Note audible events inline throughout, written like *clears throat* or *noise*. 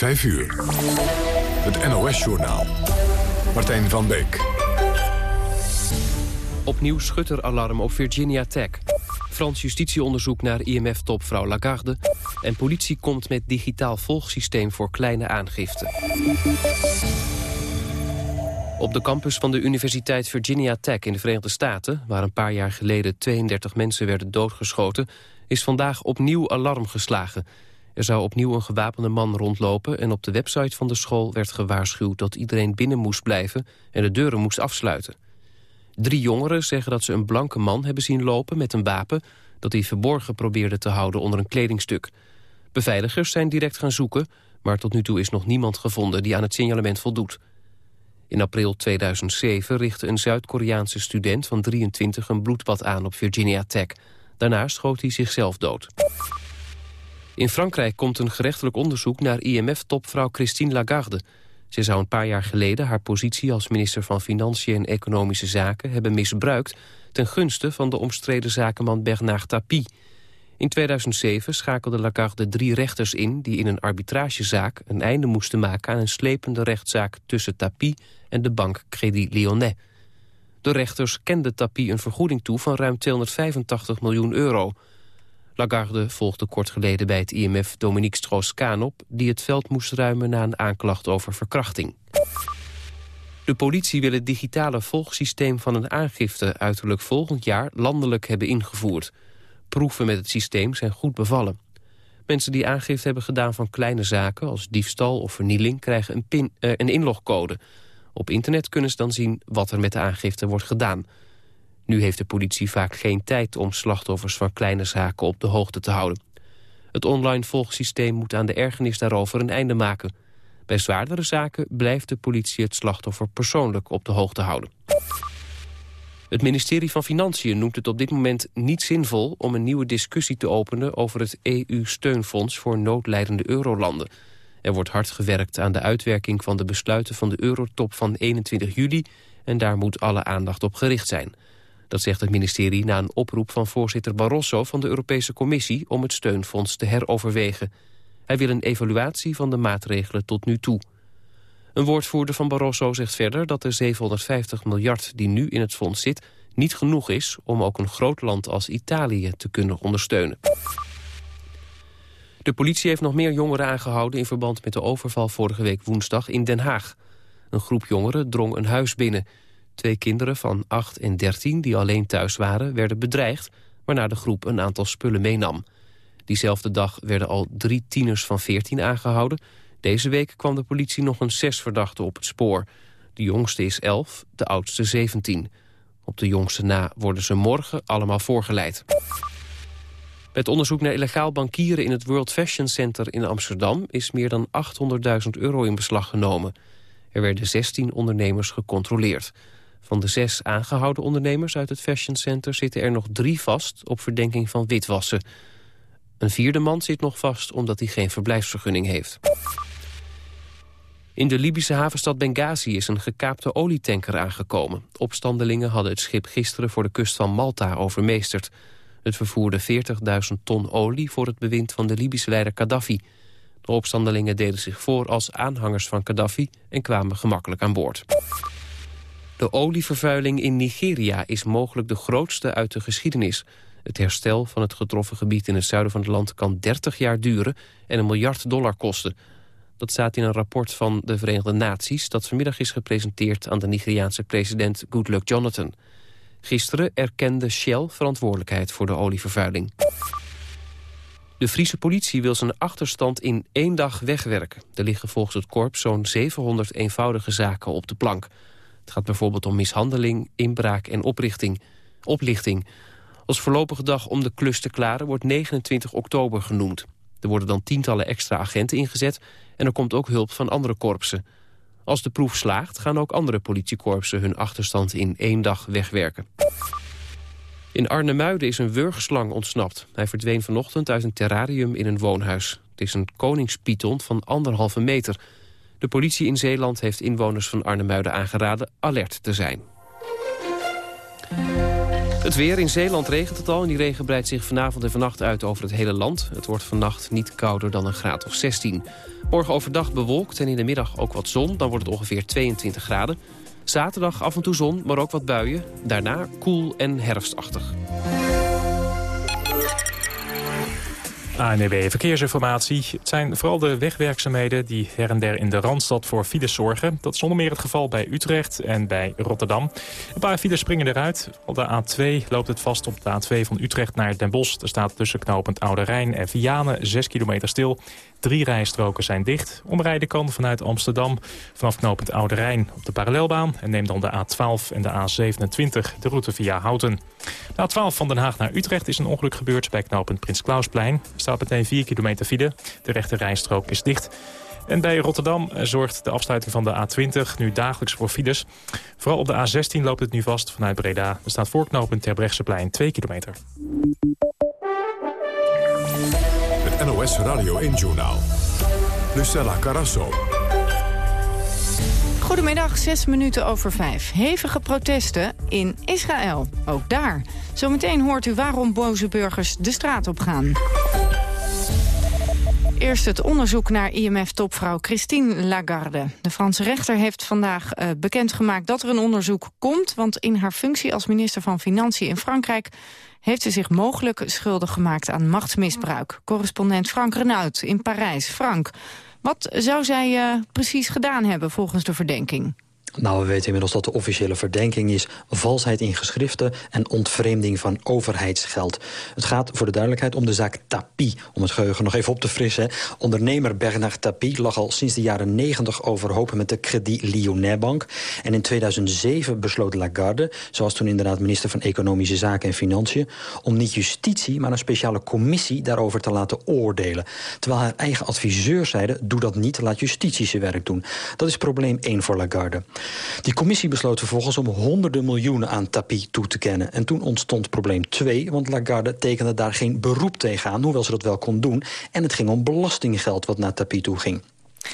5 uur. Het NOS-journaal. Martijn van Beek. Opnieuw schutteralarm op Virginia Tech. Frans justitieonderzoek naar IMF-topvrouw Lagarde. En politie komt met digitaal volgsysteem voor kleine aangifte. Op de campus van de Universiteit Virginia Tech in de Verenigde Staten... waar een paar jaar geleden 32 mensen werden doodgeschoten... is vandaag opnieuw alarm geslagen. Er zou opnieuw een gewapende man rondlopen... en op de website van de school werd gewaarschuwd dat iedereen binnen moest blijven... en de deuren moest afsluiten. Drie jongeren zeggen dat ze een blanke man hebben zien lopen met een wapen... dat hij verborgen probeerde te houden onder een kledingstuk. Beveiligers zijn direct gaan zoeken... maar tot nu toe is nog niemand gevonden die aan het signalement voldoet... In april 2007 richtte een Zuid-Koreaanse student van 23 een bloedbad aan op Virginia Tech. Daarna schoot hij zichzelf dood. In Frankrijk komt een gerechtelijk onderzoek naar IMF-topvrouw Christine Lagarde. Ze zou een paar jaar geleden haar positie als minister van Financiën en Economische Zaken hebben misbruikt ten gunste van de omstreden zakenman Bernard Tapie. In 2007 schakelde Lagarde drie rechters in die in een arbitragezaak een einde moesten maken aan een slepende rechtszaak tussen Tapie en de bank Crédit Lyonnais. De rechters kenden Tapie een vergoeding toe van ruim 285 miljoen euro. Lagarde volgde kort geleden bij het IMF Dominique Strauss-Kaan op... die het veld moest ruimen na een aanklacht over verkrachting. De politie wil het digitale volgsysteem van een aangifte... uiterlijk volgend jaar landelijk hebben ingevoerd. Proeven met het systeem zijn goed bevallen. Mensen die aangifte hebben gedaan van kleine zaken... als diefstal of vernieling, krijgen een, pin, eh, een inlogcode... Op internet kunnen ze dan zien wat er met de aangifte wordt gedaan. Nu heeft de politie vaak geen tijd om slachtoffers van kleine zaken op de hoogte te houden. Het online volgsysteem moet aan de ergernis daarover een einde maken. Bij zwaardere zaken blijft de politie het slachtoffer persoonlijk op de hoogte houden. Het ministerie van Financiën noemt het op dit moment niet zinvol... om een nieuwe discussie te openen over het EU-steunfonds voor noodlijdende eurolanden... Er wordt hard gewerkt aan de uitwerking van de besluiten van de Eurotop van 21 juli... en daar moet alle aandacht op gericht zijn. Dat zegt het ministerie na een oproep van voorzitter Barroso van de Europese Commissie... om het steunfonds te heroverwegen. Hij wil een evaluatie van de maatregelen tot nu toe. Een woordvoerder van Barroso zegt verder dat de 750 miljard die nu in het fonds zit... niet genoeg is om ook een groot land als Italië te kunnen ondersteunen. De politie heeft nog meer jongeren aangehouden... in verband met de overval vorige week woensdag in Den Haag. Een groep jongeren drong een huis binnen. Twee kinderen van 8 en 13 die alleen thuis waren... werden bedreigd, waarna de groep een aantal spullen meenam. Diezelfde dag werden al drie tieners van 14 aangehouden. Deze week kwam de politie nog een zes verdachten op het spoor. De jongste is 11, de oudste 17. Op de jongste na worden ze morgen allemaal voorgeleid. Bij het onderzoek naar illegaal bankieren in het World Fashion Center in Amsterdam... is meer dan 800.000 euro in beslag genomen. Er werden 16 ondernemers gecontroleerd. Van de zes aangehouden ondernemers uit het Fashion Center... zitten er nog drie vast op verdenking van witwassen. Een vierde man zit nog vast omdat hij geen verblijfsvergunning heeft. In de Libische havenstad Benghazi is een gekaapte olietanker aangekomen. Opstandelingen hadden het schip gisteren voor de kust van Malta overmeesterd. Het vervoerde 40.000 ton olie voor het bewind van de Libische leider Gaddafi. De opstandelingen deden zich voor als aanhangers van Gaddafi en kwamen gemakkelijk aan boord. De olievervuiling in Nigeria is mogelijk de grootste uit de geschiedenis. Het herstel van het getroffen gebied in het zuiden van het land kan 30 jaar duren en een miljard dollar kosten. Dat staat in een rapport van de Verenigde Naties dat vanmiddag is gepresenteerd aan de Nigeriaanse president Goodluck Jonathan. Gisteren erkende Shell verantwoordelijkheid voor de olievervuiling. De Friese politie wil zijn achterstand in één dag wegwerken. Er liggen volgens het korps zo'n 700 eenvoudige zaken op de plank. Het gaat bijvoorbeeld om mishandeling, inbraak en oprichting, oplichting. Als voorlopige dag om de klus te klaren wordt 29 oktober genoemd. Er worden dan tientallen extra agenten ingezet... en er komt ook hulp van andere korpsen. Als de proef slaagt, gaan ook andere politiekorpsen hun achterstand in één dag wegwerken. In Arnhemuiden is een wurgslang ontsnapt. Hij verdween vanochtend uit een terrarium in een woonhuis. Het is een koningspython van anderhalve meter. De politie in Zeeland heeft inwoners van Arnhemuiden aangeraden alert te zijn. Het weer in Zeeland regent het al en die regen breidt zich vanavond en vannacht uit over het hele land. Het wordt vannacht niet kouder dan een graad of 16. Morgen overdag bewolkt en in de middag ook wat zon, dan wordt het ongeveer 22 graden. Zaterdag af en toe zon, maar ook wat buien. Daarna koel en herfstachtig. ANWB Verkeersinformatie. Het zijn vooral de wegwerkzaamheden die her en der in de Randstad voor files zorgen. Dat is onder meer het geval bij Utrecht en bij Rotterdam. Een paar files springen eruit. Op de A2 loopt het vast op de A2 van Utrecht naar Den Bosch. Er staat tussen knooppunt Oude Rijn en Vianen 6 kilometer stil. Drie rijstroken zijn dicht. Omrijden kan vanuit Amsterdam vanaf knooppunt Oude Rijn op de parallelbaan. En neem dan de A12 en de A27 de route via Houten. De A12 van Den Haag naar Utrecht is een ongeluk gebeurd bij knooppunt Prins Klausplein. Er staat meteen 4 kilometer file. De rechte rijstrook is dicht. En bij Rotterdam zorgt de afsluiting van de A20 nu dagelijks voor files. Vooral op de A16 loopt het nu vast vanuit Breda. Er staat voorknopend Terbrechtseplein 2 kilometer. NOS Radio 1-journaal. Lucella Carasso. Goedemiddag, zes minuten over vijf. Hevige protesten in Israël, ook daar. Zometeen hoort u waarom boze burgers de straat op gaan. Eerst het onderzoek naar IMF-topvrouw Christine Lagarde. De Franse rechter heeft vandaag uh, bekendgemaakt dat er een onderzoek komt... want in haar functie als minister van Financiën in Frankrijk heeft ze zich mogelijk schuldig gemaakt aan machtsmisbruik. Correspondent Frank Renaud in Parijs. Frank, wat zou zij uh, precies gedaan hebben volgens de verdenking? Nou, we weten inmiddels dat de officiële verdenking is... valsheid in geschriften en ontvreemding van overheidsgeld. Het gaat voor de duidelijkheid om de zaak Tapie. Om het geheugen nog even op te frissen. Ondernemer Bernard Tapie lag al sinds de jaren 90 overhoop met de Credit Lyonnais Bank. En in 2007 besloot Lagarde, zoals toen inderdaad minister van Economische Zaken en Financiën... om niet justitie, maar een speciale commissie daarover te laten oordelen. Terwijl haar eigen adviseurs zeiden, doe dat niet, laat justitie zijn werk doen. Dat is probleem 1 voor Lagarde. Die commissie besloot vervolgens om honderden miljoenen aan Tapie toe te kennen. En toen ontstond probleem 2, want Lagarde tekende daar geen beroep tegen aan... hoewel ze dat wel kon doen. En het ging om belastinggeld wat naar Tapie toe ging.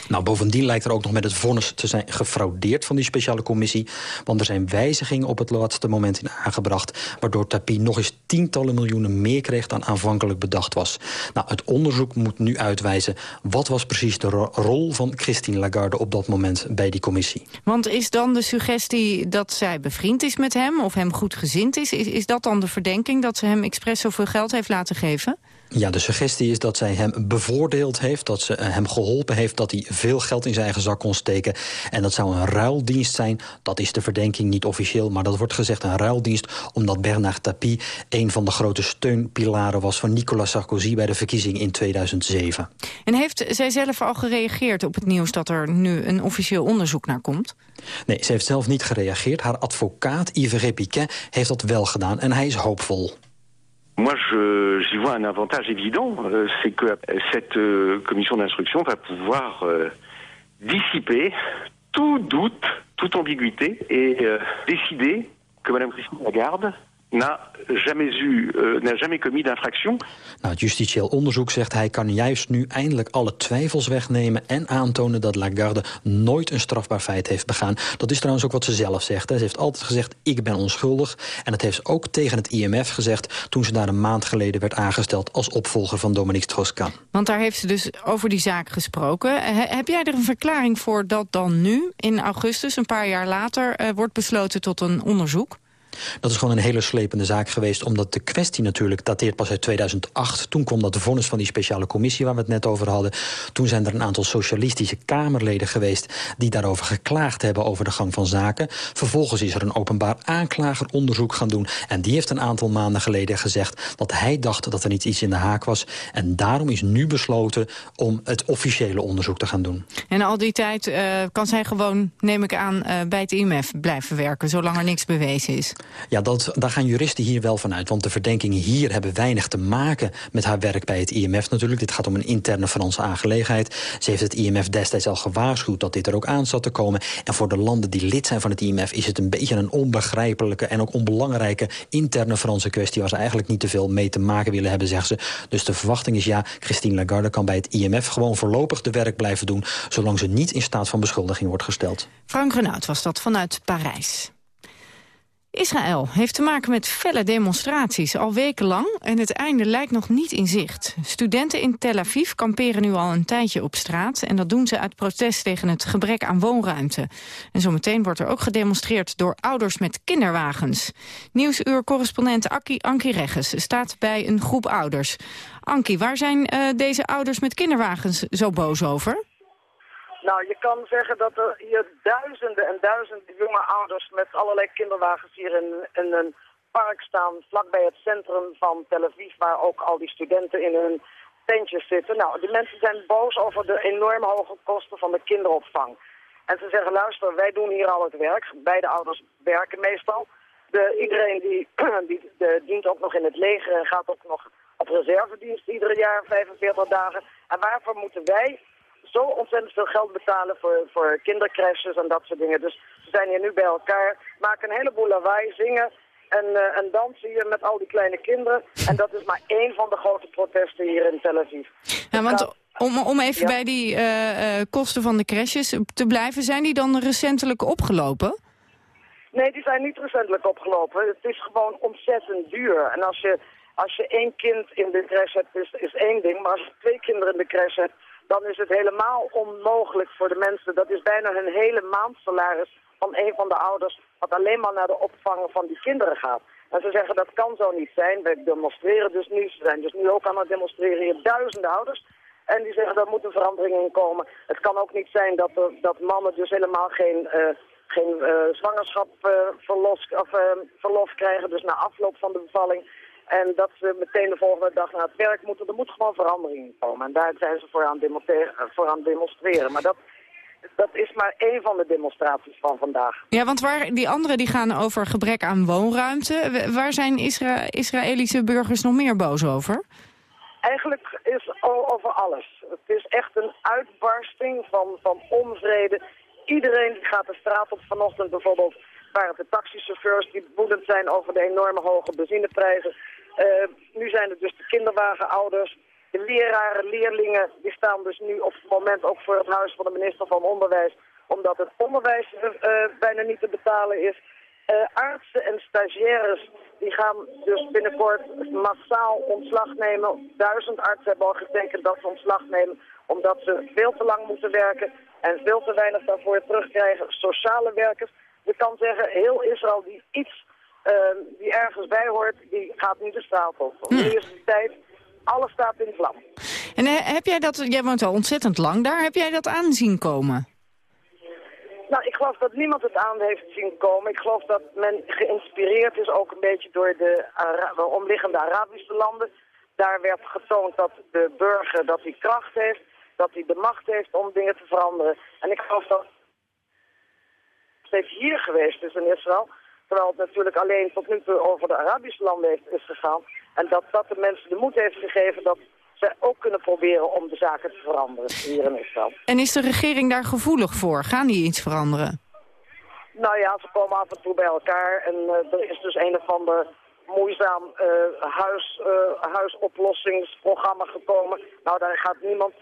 Nou, bovendien lijkt er ook nog met het vonnis te zijn gefraudeerd van die speciale commissie. Want er zijn wijzigingen op het laatste moment in aangebracht... waardoor Tapie nog eens tientallen miljoenen meer kreeg dan aanvankelijk bedacht was. Nou, het onderzoek moet nu uitwijzen... wat was precies de rol van Christine Lagarde op dat moment bij die commissie. Want is dan de suggestie dat zij bevriend is met hem... of hem goed gezind is? Is, is dat dan de verdenking dat ze hem expres zoveel geld heeft laten geven? Ja, de suggestie is dat zij hem bevoordeeld heeft... dat ze eh, hem geholpen heeft dat hij veel geld in zijn eigen zak kon steken. En dat zou een ruildienst zijn. Dat is de verdenking niet officieel, maar dat wordt gezegd een ruildienst... omdat Bernard Tapie een van de grote steunpilaren was... van Nicolas Sarkozy bij de verkiezing in 2007. En heeft zij zelf al gereageerd op het nieuws... dat er nu een officieel onderzoek naar komt? Nee, ze heeft zelf niet gereageerd. Haar advocaat, Yves Repiquet, heeft dat wel gedaan en hij is hoopvol. Moi, j'y vois un avantage évident, euh, c'est que cette euh, commission d'instruction va pouvoir euh, dissiper tout doute, toute ambiguïté et décider que Mme Christine Lagarde n'a jamais eu, uh, n'a jamais commis d'infraction. Nou, het justitieel onderzoek zegt hij kan juist nu eindelijk alle twijfels wegnemen en aantonen dat Lagarde nooit een strafbaar feit heeft begaan. Dat is trouwens ook wat ze zelf zegt. Hè. Ze heeft altijd gezegd ik ben onschuldig en dat heeft ze ook tegen het IMF gezegd toen ze daar een maand geleden werd aangesteld als opvolger van Dominique Strauss-Kahn. Want daar heeft ze dus over die zaak gesproken. heb jij er een verklaring voor dat dan nu in augustus, een paar jaar later, uh, wordt besloten tot een onderzoek? Dat is gewoon een hele slepende zaak geweest... omdat de kwestie natuurlijk dateert pas uit 2008. Toen kwam dat vonnis van die speciale commissie waar we het net over hadden. Toen zijn er een aantal socialistische Kamerleden geweest... die daarover geklaagd hebben over de gang van zaken. Vervolgens is er een openbaar aanklager onderzoek gaan doen... en die heeft een aantal maanden geleden gezegd... dat hij dacht dat er niet iets in de haak was. En daarom is nu besloten om het officiële onderzoek te gaan doen. En al die tijd uh, kan zij gewoon, neem ik aan, uh, bij het IMF blijven werken... zolang er niks bewezen is? Ja, dat, daar gaan juristen hier wel van uit. Want de verdenkingen hier hebben weinig te maken met haar werk bij het IMF natuurlijk. Dit gaat om een interne Franse aangelegenheid. Ze heeft het IMF destijds al gewaarschuwd dat dit er ook aan zat te komen. En voor de landen die lid zijn van het IMF is het een beetje een onbegrijpelijke en ook onbelangrijke interne Franse kwestie waar ze eigenlijk niet te veel mee te maken willen hebben, zeggen ze. Dus de verwachting is ja, Christine Lagarde kan bij het IMF gewoon voorlopig de werk blijven doen, zolang ze niet in staat van beschuldiging wordt gesteld. Frank Renaud was dat vanuit Parijs. Israël heeft te maken met felle demonstraties al wekenlang en het einde lijkt nog niet in zicht. Studenten in Tel Aviv kamperen nu al een tijdje op straat en dat doen ze uit protest tegen het gebrek aan woonruimte. En zometeen wordt er ook gedemonstreerd door ouders met kinderwagens. Nieuwsuur-correspondent Ankie Regges staat bij een groep ouders. Ankie, waar zijn uh, deze ouders met kinderwagens zo boos over? Nou, je kan zeggen dat er hier duizenden en duizenden jonge ouders met allerlei kinderwagens hier in, een park staan, vlakbij het centrum van Tel Aviv, waar ook al die studenten in hun tentjes zitten. Nou, die mensen zijn boos over de enorm hoge kosten van de kinderopvang. En ze zeggen, luister, wij doen hier al het werk. Beide ouders werken meestal. De, iedereen die, *clears throat* die de, dient ook nog in het leger en gaat ook nog op reservedienst iedere jaar, 45 dagen. En waarvoor moeten wij zo ontzettend veel geld betalen voor, voor kindercrashes en dat soort dingen. Dus ze zijn hier nu bij elkaar, maken een heleboel lawaai, zingen en, uh, en dansen hier met al die kleine kinderen. En dat is maar één van de grote protesten hier in Tel Aviv. Ja, want om, om even bij die uh, uh, kosten van de crashes te blijven, zijn die dan recentelijk opgelopen? Nee, die zijn niet recentelijk opgelopen. Het is gewoon ontzettend duur. En als je, als je één kind in de crash hebt, is, is één ding. Maar als je twee kinderen in de crash hebt, dan is het helemaal onmogelijk voor de mensen. Dat is bijna hun hele maandsalaris van een van de ouders... wat alleen maar naar de opvang van die kinderen gaat. En ze zeggen dat kan zo niet zijn. Wij demonstreren dus nu. Ze zijn dus nu ook aan het demonstreren hier duizenden ouders. En die zeggen dat moet een verandering in komen. Het kan ook niet zijn dat, dat mannen dus helemaal geen, uh, geen uh, zwangerschap uh, of, verlof krijgen. Dus na afloop van de bevalling. En dat ze meteen de volgende dag naar het werk moeten. Er moet gewoon verandering in komen. En daar zijn ze voor aan, voor aan demonstreren. Maar dat, dat is maar één van de demonstraties van vandaag. Ja, want waar, die andere die gaan over gebrek aan woonruimte. Waar zijn Isra Israëlische burgers nog meer boos over? Eigenlijk is over alles. Het is echt een uitbarsting van, van onvrede. Iedereen die gaat de straat op vanochtend bijvoorbeeld waren het de taxichauffeurs die woedend zijn over de enorme hoge benzineprijzen. Uh, nu zijn het dus de kinderwagenouders. De leraren, leerlingen, die staan dus nu op het moment ook voor het huis van de minister van Onderwijs. Omdat het onderwijs uh, bijna niet te betalen is. Uh, artsen en stagiaires die gaan dus binnenkort massaal ontslag nemen. Duizend artsen hebben al getekend dat ze ontslag nemen omdat ze veel te lang moeten werken en veel te weinig daarvoor terugkrijgen. Sociale werkers, je kan zeggen, heel Israël die iets uh, die ergens bij hoort, die gaat nu de straat op. Hm. Nu is de tijd, alles staat in vlam. En heb jij dat, jij woont al ontzettend lang daar, heb jij dat aanzien komen? Nou, ik geloof dat niemand het aan heeft zien komen. Ik geloof dat men geïnspireerd is ook een beetje door de, Ara omliggende Arabische landen. Daar werd getoond dat de burger dat hij kracht heeft, dat hij de macht heeft om dingen te veranderen. En ik geloof dat steeds hier geweest is in Israël. Terwijl het natuurlijk alleen tot nu toe over de Arabische landen is gegaan. En dat dat de mensen de moed heeft gegeven dat ze ook kunnen proberen om de zaken te veranderen hier in Israël. En is de regering daar gevoelig voor? Gaan die iets veranderen? Nou ja, ze komen af en toe bij elkaar. En uh, er is dus een of ander moeizaam uh, huis, uh, huisoplossingsprogramma gekomen. Nou, daar, gaat niemand,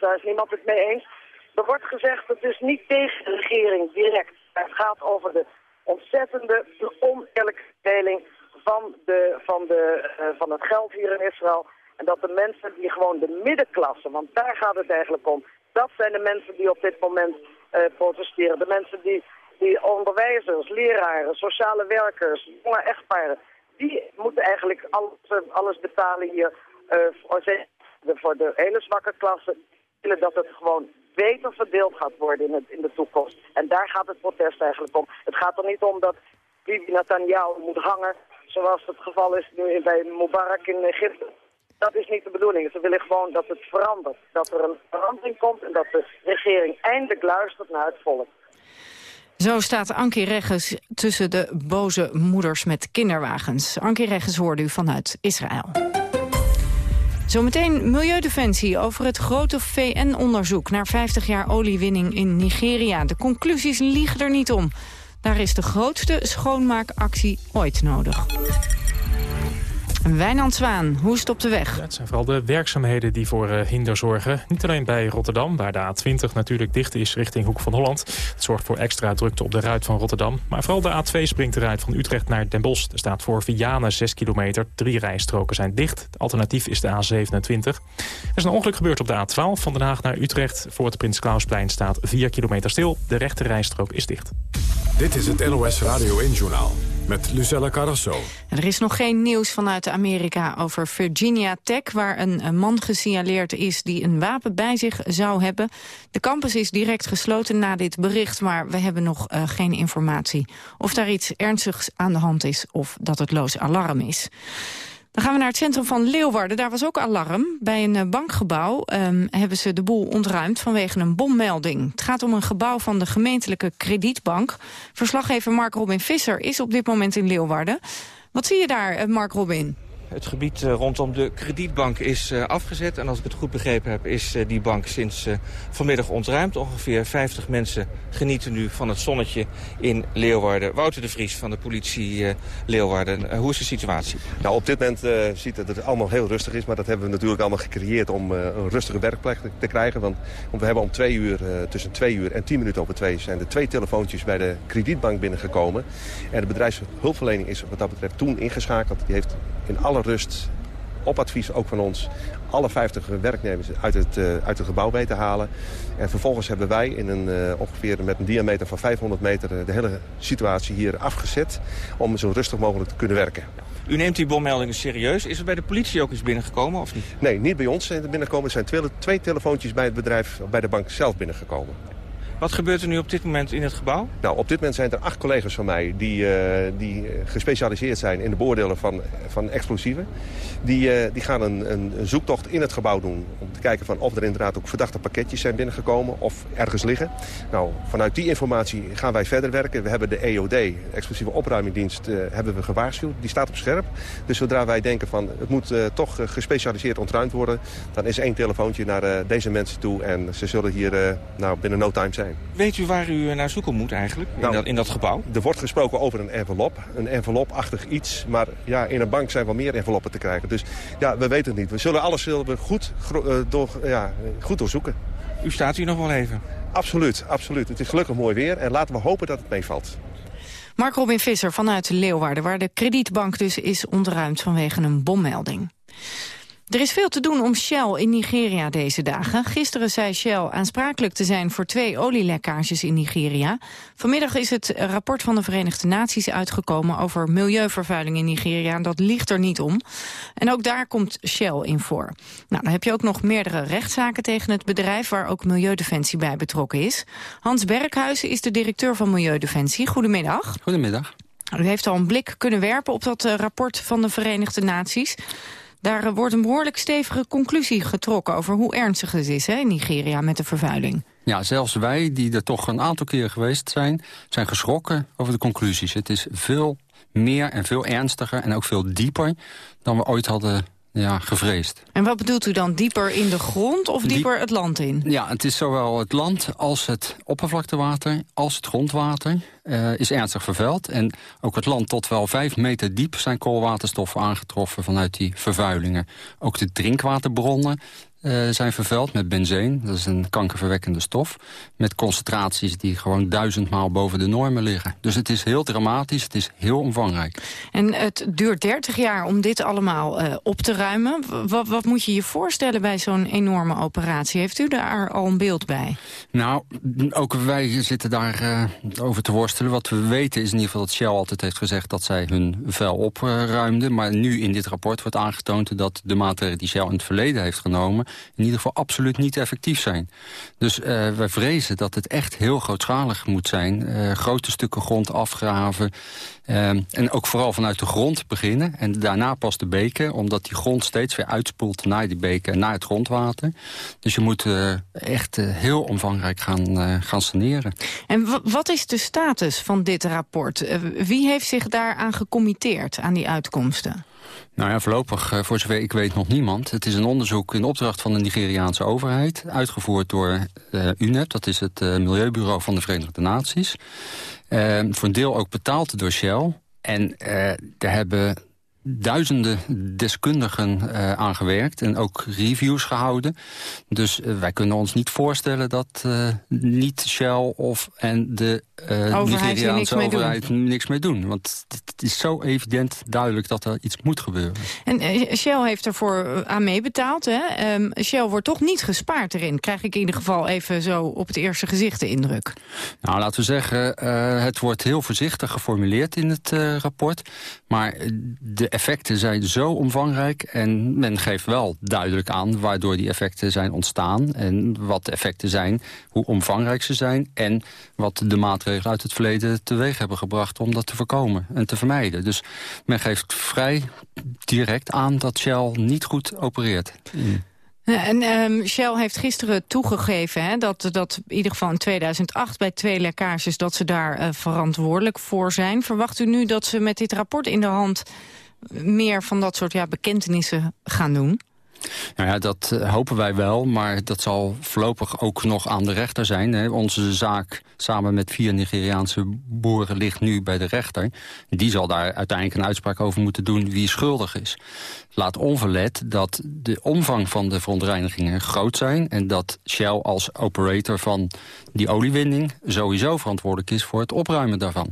daar is niemand het mee eens. Er wordt gezegd, het is niet tegen de regering direct. Het gaat over de ontzettende oneerlijke verdeling van, de, van, de, uh, van het geld hier in Israël. En dat de mensen die gewoon de middenklasse, want daar gaat het eigenlijk om. Dat zijn de mensen die op dit moment uh, protesteren. De mensen die, die onderwijzers, leraren, sociale werkers, jonge echtparen. Die moeten eigenlijk alles, alles betalen hier voor, de, voor de hele zwakke klasse. Dat het gewoon beter verdeeld gaat worden in, het, in de toekomst. En daar gaat het protest eigenlijk om. Het gaat er niet om dat Bibi Netanyahu moet hangen, zoals het geval is nu bij Mubarak in Egypte. Dat is niet de bedoeling. Ze willen gewoon dat het verandert. Dat er een verandering komt en dat de regering eindelijk luistert naar het volk. Zo staat Ankie Regges tussen de boze moeders met kinderwagens. Ankie Regges hoorde u vanuit Israël. Zometeen Milieudefensie over het grote VN-onderzoek... naar 50 jaar oliewinning in Nigeria. De conclusies liegen er niet om. Daar is de grootste schoonmaakactie ooit nodig. Wijnand Zwaan, hoe is het op de weg? Ja, het zijn vooral de werkzaamheden die voor uh, hinder zorgen. Niet alleen bij Rotterdam, waar de A20 natuurlijk dicht is richting Hoek van Holland. Het zorgt voor extra drukte op de ruit van Rotterdam. Maar vooral de A2 springt de ruit van Utrecht naar Den Bosch. Er staat voor Vianen 6 kilometer. Drie rijstroken zijn dicht. Het alternatief is de A27. Er is een ongeluk gebeurd op de A12 van Den Haag naar Utrecht. Voor het Prins Klausplein staat 4 kilometer stil. De rechte rijstrook is dicht. Dit is het NOS Radio 1-journaal met Lucella Carrasso. Er is nog geen nieuws vanuit Amerika over Virginia Tech... waar een man gesignaleerd is die een wapen bij zich zou hebben. De campus is direct gesloten na dit bericht... maar we hebben nog uh, geen informatie of daar iets ernstigs aan de hand is... of dat het loos alarm is. Dan gaan we naar het centrum van Leeuwarden. Daar was ook alarm. Bij een eh, bankgebouw um, hebben ze de boel ontruimd vanwege een bommelding. Het gaat om een gebouw van de gemeentelijke kredietbank. Verslaggever Mark Robin Visser is op dit moment in Leeuwarden. Wat zie je daar, eh, Mark Robin? Het gebied eh, rondom de kredietbank is uh, afgezet. En als ik het goed begrepen heb, is uh, die bank sinds vanmiddag ontruimd. Ongeveer 50 mensen genieten nu van het zonnetje in Leeuwarden. Wouter de Vries van de politie Leeuwarden. hoe is de situatie? Nou, op dit moment ziet het dat het allemaal heel rustig is. Maar dat hebben we natuurlijk allemaal gecreëerd om een rustige werkplek te krijgen. Want, we hebben om twee uur, tussen twee uur en tien minuten over twee... zijn er twee telefoontjes bij de kredietbank binnengekomen. En de bedrijfshulpverlening is wat dat betreft toen ingeschakeld. Die heeft in alle rust, op advies ook van ons, alle 50 werknemers uit het, uh, uit het gebouw weten halen. En vervolgens hebben wij in een, uh, ongeveer met een diameter van 500 meter eh, de hele situatie hier afgezet om zo rustig mogelijk te kunnen werken. U neemt die bommeldingen serieus. Is er bij de politie ook iets binnengekomen of niet? Nee, niet bij ons zijn er binnengekomen. Er zijn twee, twee telefoontjes bij het bedrijf, bij de bank zelf binnengekomen. Wat gebeurt er nu op dit moment in het gebouw? Nou, op dit moment zijn er acht collega's van mij die, uh, die gespecialiseerd zijn in de beoordelen van, van explosieven. Die, uh, die gaan een, een, zoektocht in het gebouw doen om te kijken van of er inderdaad ook verdachte pakketjes zijn binnengekomen of ergens liggen. Nou, vanuit die informatie gaan wij verder werken. We hebben de EOD, explosieve opruimingdienst, hebben we gewaarschuwd. Die staat op scherp. Dus zodra wij denken van het moet toch gespecialiseerd ontruimd worden, dan is één telefoontje naar deze mensen toe en ze zullen hier nou, binnen no time zijn. Weet u waar u naar zoeken moet eigenlijk, in, nou, dat, in dat gebouw? Er wordt gesproken over een envelop, een envelopachtig iets. Maar ja, in een bank zijn wel meer enveloppen te krijgen. Dus ja, we weten het niet. We zullen alles zullen we goed, uh, door, ja, goed doorzoeken. U staat hier nog wel even? Absoluut, absoluut. Het is gelukkig mooi weer en laten we hopen dat het meevalt. Mark Robin Visser vanuit Leeuwarden, waar de kredietbank dus is ontruimd vanwege een bommelding. Er is veel te doen om Shell in Nigeria deze dagen. Gisteren zei Shell aansprakelijk te zijn voor twee olielekkages in Nigeria. Vanmiddag is het rapport van de Verenigde Naties uitgekomen over milieuvervuiling in Nigeria. En dat ligt er niet om. En ook daar komt Shell in voor. Nou, dan heb je ook nog meerdere rechtszaken tegen het bedrijf waar ook Milieudefensie bij betrokken is. Hans Berkhuizen is de directeur van Milieudefensie. Goedemiddag. Goedemiddag. U heeft al een blik kunnen werpen op dat eh, rapport van de Verenigde Naties. Daar eh, wordt een behoorlijk stevige conclusie getrokken over hoe ernstig het is hè, in Nigeria met de vervuiling. Ja, zelfs wij, die er toch een aantal keer geweest zijn, zijn geschrokken over de conclusies. Het is veel meer en veel ernstiger en ook veel dieper dan we ooit hadden ja, gevreesd. En wat bedoelt u dan? Dieper in de grond of dieper het land in? Ja, het is zowel het land als het oppervlaktewater als het grondwater uh, is ernstig vervuild. En ook het land tot wel vijf meter diep zijn koolwaterstoffen aangetroffen vanuit die vervuilingen. Ook de drinkwaterbronnen uh, zijn vervuild met benzeen. Dat is een kankerverwekkende stof. Met concentraties die gewoon duizendmaal boven de normen liggen. Dus het is heel dramatisch, het is heel omvangrijk. En het duurt 30 jaar om dit allemaal uh, op te ruimen. Wat, wat moet je je voorstellen bij zo'n enorme operatie? Heeft u daar al een beeld bij? Nou, ook wij zitten daar uh, over te worstelen. Wat we weten is in ieder geval dat Shell altijd heeft gezegd... dat zij hun vuil opruimden. Maar nu in dit rapport wordt aangetoond dat de maatregelen die Shell in het verleden heeft genomen in ieder geval absoluut niet effectief zijn. Dus uh, wij vrezen dat het echt heel grootschalig moet zijn. Uh, grote stukken grond afgraven. Uh, en ook vooral vanuit de grond beginnen. En daarna pas de beken, omdat die grond steeds weer uitspoelt naar die beken en naar het grondwater. Dus je moet echt heel omvangrijk gaan, gaan saneren. En wat is de status van dit rapport? wie heeft zich daaraan gecommitteerd, aan die uitkomsten? Nou ja, voorlopig, eh, voor zover ik weet, nog niemand. Het is een onderzoek in opdracht van de Nigeriaanse overheid... uitgevoerd door uh, UNEP, dat is het uh, Milieubureau van de Verenigde Naties. Voor een deel ook betaald door Shell. En daar hebben duizenden deskundigen uh, aangewerkt en ook reviews gehouden. Dus uh, wij kunnen ons niet voorstellen dat uh, niet Shell of en de Nigeriaanse overheid niks mee doen. Want het is zo evident duidelijk dat er iets moet gebeuren. En Shell heeft ervoor aan meebetaald. Hè? Um, Shell wordt toch niet gespaard erin. Krijg ik in ieder geval even zo op het eerste gezicht de indruk. Nou, laten we zeggen, het wordt heel voorzichtig geformuleerd in het rapport. Maar de effecten zijn zo omvangrijk en men geeft wel duidelijk aan waardoor die effecten zijn ontstaan en wat de effecten zijn, hoe omvangrijk ze zijn en wat de maatregelen uit het verleden teweeg hebben gebracht om dat te voorkomen en te vermijden. Dus men geeft vrij direct aan dat Shell niet goed opereert. En um, Shell heeft gisteren toegegeven hè, dat, dat in ieder geval in 2008 bij twee lekkages dat ze daar uh, verantwoordelijk voor zijn. Verwacht u nu dat ze met dit rapport in de hand meer van dat soort ja, bekentenissen gaan doen? Nou ja, dat eh, hopen wij wel, maar dat zal voorlopig ook nog aan de rechter zijn. Hè. Onze zaak samen met vier Nigeriaanse boeren ligt nu bij de rechter. Die zal daar uiteindelijk een uitspraak over moeten doen wie schuldig is. Laat onverlet dat de omvang van de verontreinigingen groot zijn... en dat Shell als operator van die oliewinning sowieso verantwoordelijk is voor het opruimen daarvan.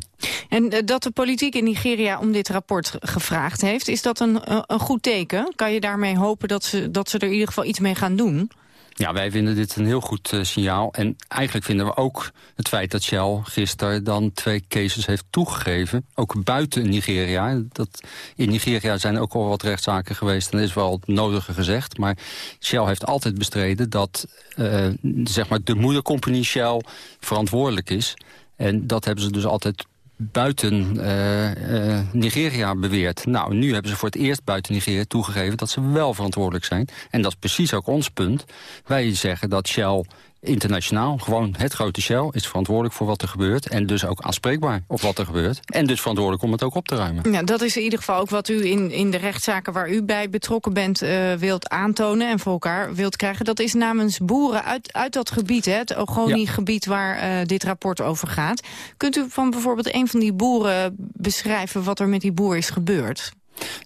En eh, dat de politiek in Nigeria om dit rapport gevraagd heeft, is dat een, eh, een goed teken? Kan je daarmee hopen dat ze, dat ze er in ieder geval iets mee gaan doen? Ja, wij vinden dit een heel goed uh, signaal. En eigenlijk vinden we ook het feit dat Shell gisteren dan twee cases heeft toegegeven. Ook buiten Nigeria. Dat, in Nigeria zijn ook al wat rechtszaken geweest. En is wel het nodige gezegd. Maar Shell heeft altijd bestreden dat uh, zeg maar de moedercompagnie Shell verantwoordelijk is. En dat hebben ze dus altijd buiten uh, uh, Nigeria beweert. Nou, nu hebben ze voor het eerst buiten Nigeria toegegeven... dat ze wel verantwoordelijk zijn. En dat is precies ook ons punt. Wij zeggen dat Shell internationaal, gewoon het grote Shell... is verantwoordelijk voor wat er gebeurt. En dus ook aanspreekbaar op wat er gebeurt. En dus verantwoordelijk om het ook op te ruimen. Ja, dat is in ieder geval ook wat u in, in de rechtszaken waar u bij betrokken bent... Uh, wilt aantonen en voor elkaar wilt krijgen. Dat is namens boeren uit, uit dat gebied, hè, het Ogoni-gebied... waar uh, dit rapport over gaat. Kunt u van bijvoorbeeld een van die boeren beschrijven... wat er met die boer is gebeurd?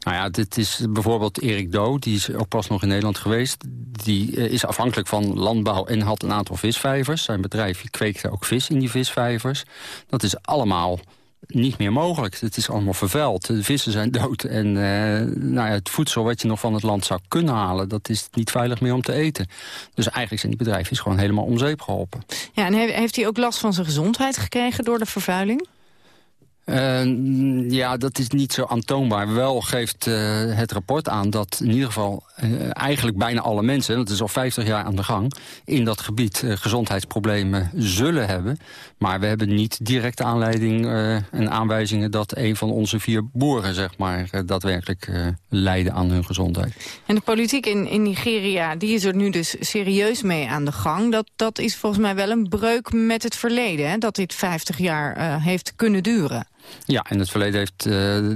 Nou ja, dit is bijvoorbeeld Erik Do, die is ook pas nog in Nederland geweest. Die eh, is afhankelijk van landbouw en had een aantal visvijvers. Zijn bedrijf kweekte ook vis in die visvijvers. Dat is allemaal niet meer mogelijk. Het is allemaal vervuild. De vissen zijn dood. En uh, nou ja, het voedsel wat je nog van het land zou kunnen halen... dat is niet veilig meer om te eten. Dus eigenlijk zijn die bedrijven gewoon helemaal om zeep geholpen. Ja, en heeft hij ook last van zijn gezondheid gekregen door de vervuiling? Uh, ja, dat is niet zo aantoonbaar. Wel geeft uh, het rapport aan dat in ieder geval uh, eigenlijk bijna alle mensen... dat is al 50 jaar aan de gang, in dat gebied gezondheidsproblemen zullen hebben. Maar we hebben niet directe aanleiding en aanwijzingen... dat een van onze vier boeren zeg maar, daadwerkelijk lijden aan hun gezondheid. En de politiek in, in Nigeria die is er nu dus serieus mee aan de gang. Dat, dat is volgens mij wel een breuk met het verleden, hè? dat dit 50 jaar heeft kunnen duren. Ja, in het verleden heeft uh,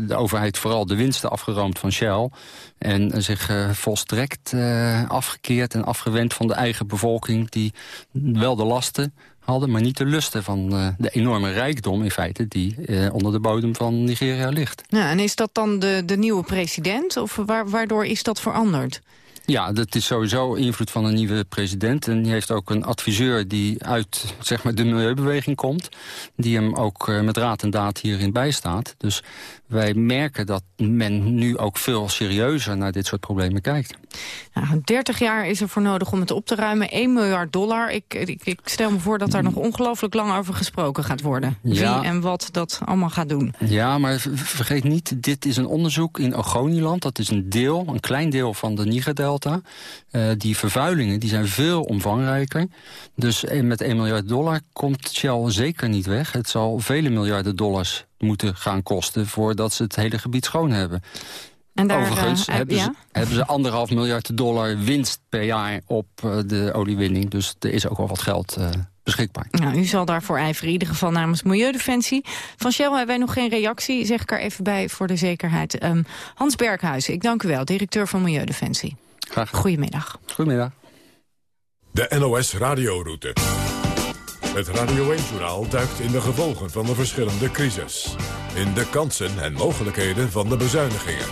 de overheid vooral de winsten afgeroomd van Shell... en zich uh, volstrekt uh, afgekeerd en afgewend van de eigen bevolking... die wel de lasten hadden, maar niet de lusten van de enorme rijkdom in feite... die onder de bodem van Nigeria ligt. Ja, en is dat dan de, de nieuwe president? Of waar, waardoor is dat veranderd? Ja, dat is sowieso invloed van een nieuwe president. En die heeft ook een adviseur die uit zeg maar, de milieubeweging komt. Die hem ook uh, met raad en daad hierin bijstaat. Dus wij merken dat men nu ook veel serieuzer naar dit soort problemen kijkt. Nou, 30 jaar is er voor nodig om het op te ruimen. 1 miljard dollar. Ik, ik, ik stel me voor dat daar nog ongelooflijk lang over gesproken gaat worden. Ja. Wie en wat dat allemaal gaat doen. Ja, maar vergeet niet, dit is een onderzoek in Ogoniland. Dat is een deel, een klein deel van de Niger-delta. Uh, die vervuilingen die zijn veel omvangrijker. Dus eh, met 1 miljard dollar komt Shell zeker niet weg. Het zal vele miljarden dollars moeten gaan kosten... voordat ze het hele gebied schoon hebben. En daar, Overigens uh, hebben, ze, hebben, ze, anderhalf miljard dollar winst per jaar op uh, de oliewinning. Dus er is ook wel wat geld uh, beschikbaar. Nou, u zal daarvoor ijveren, in ieder geval namens Milieudefensie. Van Shell hebben wij nog geen reactie, zeg ik er even bij voor de zekerheid. Um, Hans Berghuizen, ik dank u wel, directeur van Milieudefensie. Graag gedaan. Goedemiddag. Goedemiddag. De NOS Radioroute. Het Radio 1-journaal duikt in de gevolgen van de verschillende crisis. In de kansen en mogelijkheden van de bezuinigingen.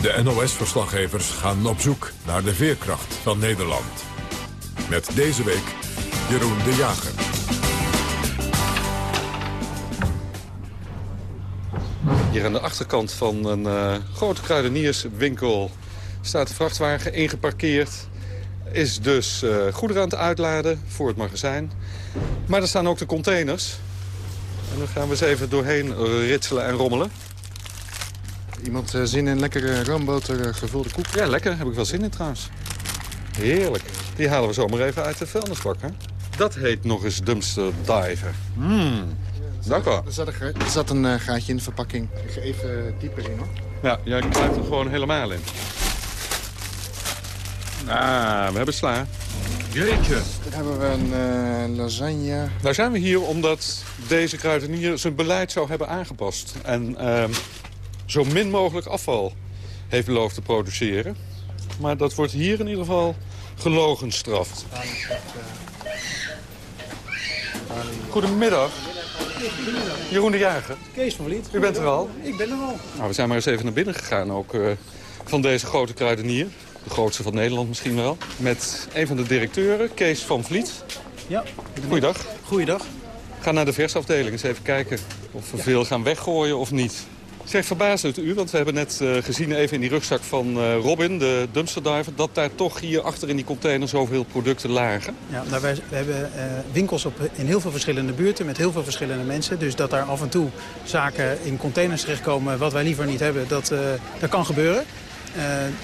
De NOS-verslaggevers gaan op zoek naar de veerkracht van Nederland. Met deze week Jeroen de Jager. Hier aan de achterkant van een uh, grote kruidenierswinkel staat de vrachtwagen ingeparkeerd. Is dus uh, goederen aan het uitladen voor het magazijn. Maar er staan ook de containers. En dan gaan we eens even doorheen ritselen en rommelen. Iemand uh, zin in lekkere roomboter gevulde koek? Ja, lekker. Heb ik wel zin in trouwens. Heerlijk. Die halen we zomaar even uit de vuilnisbak, hè? Dat heet nog eens dumpster diver. Mmm. Dank wel. Er zat een, er zat een uh, gaatje in de verpakking. Even dieper in, hoor. Ja, jij krijgt er gewoon helemaal in. Ah, we hebben sla. Jeetje. Dan hebben we een uh, lasagne. Nou zijn we hier omdat deze kruidenier zijn beleid zou hebben aangepast. En uh, zo min mogelijk afval heeft beloofd te produceren. Maar dat wordt hier in ieder geval gelogenstraft. Goedemiddag. Jeroen de Jager. Kees van Vliet. U bent er al? Ik ben er al. Nou, we zijn maar eens even naar binnen gegaan ook uh, van deze grote kruidenier. De grootste van Nederland misschien wel. Met een van de directeuren, Kees van Vliet. Ja. Goeiedag. Goeiedag. Ga naar de versafdeling eens even kijken of we ja. veel gaan weggooien of niet. Zeg, verbaast het u, want we hebben net uh, gezien even in die rugzak van uh, Robin, de dumpsterdiver... dat daar toch hier achter in die container zoveel producten lagen. Ja, nou, wij, we hebben uh, winkels op, in heel veel verschillende buurten met heel veel verschillende mensen. Dus dat daar af en toe zaken in containers terechtkomen wat wij liever niet hebben, dat, dat kan gebeuren.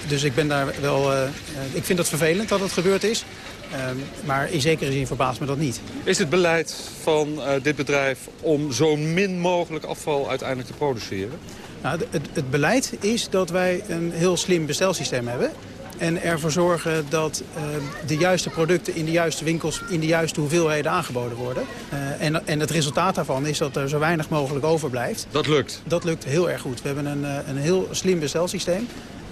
Dus ik ben daar wel, ik vind het vervelend dat het gebeurd is. Maar in zekere zin verbaast me dat niet. Is het beleid van dit bedrijf om zo min mogelijk afval uiteindelijk te produceren? Nou, het, het, beleid is dat wij een heel slim bestelsysteem hebben. En ervoor zorgen dat uh, de juiste producten in de juiste winkels in de juiste hoeveelheden aangeboden worden. Uh, en, en, het resultaat daarvan is dat er zo weinig mogelijk overblijft. Dat lukt? Dat lukt heel erg goed. We hebben een, een heel slim bestelsysteem.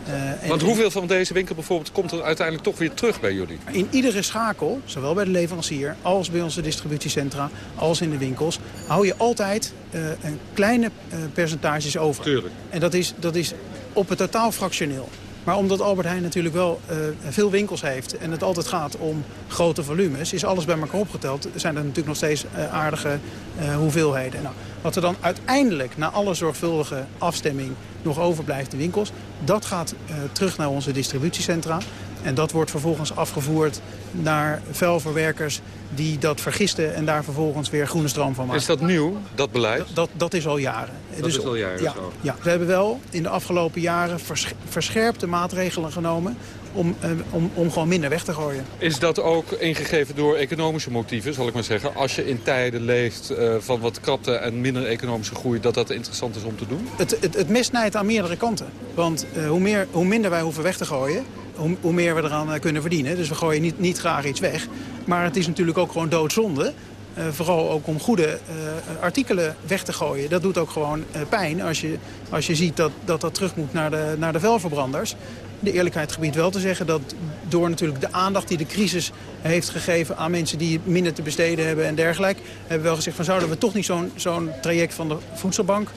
Uh, Want hoeveel van deze winkel bijvoorbeeld komt er uiteindelijk toch weer terug bij jullie? In iedere schakel, zowel bij de leverancier als bij onze distributiecentra, als in de winkels, hou je altijd uh, een kleine uh, percentages over. Tuurlijk. En dat is, dat is op het totaal fractioneel. Maar omdat Albert Heijn natuurlijk wel uh, veel winkels heeft en het altijd gaat om grote volumes, is alles bij elkaar opgeteld. Zijn er natuurlijk nog steeds uh, aardige uh, hoeveelheden. Nou, wat er dan uiteindelijk na alle zorgvuldige afstemming nog overblijft in winkels, dat gaat terug naar onze distributiecentra. En dat wordt vervolgens afgevoerd naar vuilverwerkers die dat vergisten en daar vervolgens weer groene stroom van maken. Is dat nieuw, dat beleid? Dat, dat, dat is al jaren. Dat dus, is al jaren ja, zo? Ja, we hebben wel in de afgelopen jaren vers, verscherpte maatregelen genomen om, uh, om, om gewoon minder weg te gooien. Is dat ook ingegeven door economische motieven, zal ik maar zeggen? Als je in tijden leeft uh, van wat krapte en minder economische groei... dat dat interessant is om te doen? Het, het, het aan meerdere kanten. Want uh, hoe, meer, hoe minder wij hoeven weg te gooien... Hoe, hoe, meer we eraan kunnen verdienen. Dus we gooien niet, niet graag iets weg. Maar het is natuurlijk ook gewoon doodzonde. Uh, vooral ook om goede uh, artikelen weg te gooien. Dat doet ook gewoon pijn als je, als je ziet dat, dat dat terug moet naar de, naar de vuilverbranders. De eerlijkheid gebied wel te zeggen dat door natuurlijk de aandacht die de crisis heeft gegeven aan mensen die minder te besteden hebben en dergelijke, hebben we wel gezegd van zouden we toch niet zo'n zo'n traject van de voedselbank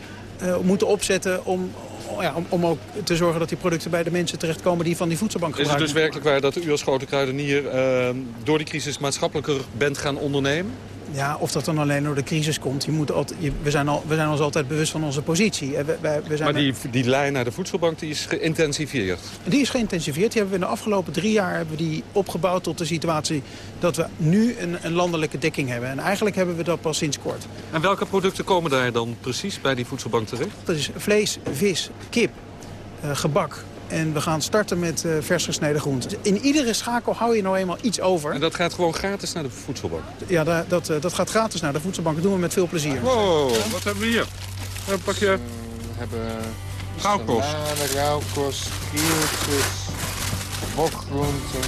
moeten opzetten om, ja, om, om, ook te zorgen dat die producten bij de mensen terechtkomen die van die voedselbank gebruiken. Is het dus werkelijk waar dat u als grote kruidenier uh, door die crisis maatschappelijker bent gaan ondernemen? Ja, of dat dan alleen door de crisis komt. Je moet altijd, je, we, zijn al, we zijn ons altijd bewust van onze positie. We, we, we zijn maar die, die lijn naar de voedselbank die is geïntensiveerd? Die is geïntensiveerd. Die hebben we in de afgelopen drie jaar hebben we die opgebouwd tot de situatie dat we nu een, een landelijke dekking hebben. En eigenlijk hebben we dat pas sinds kort. En welke producten komen daar dan precies bij die voedselbank terecht? Dat is vlees, vis, kip, uh, gebak, en we gaan starten met uh, vers gesneden groenten. In iedere schakel hou je nou eenmaal iets over. En dat gaat gewoon gratis naar de voedselbank? Ja, dat, dat, uh, dat gaat gratis naar de voedselbank. Dat doen we met veel plezier. Wow, wat hebben we hier? Een pakje... Uh, we hebben... Rauwkost. Salade, rauwkost, krieltjes, bokgroenten.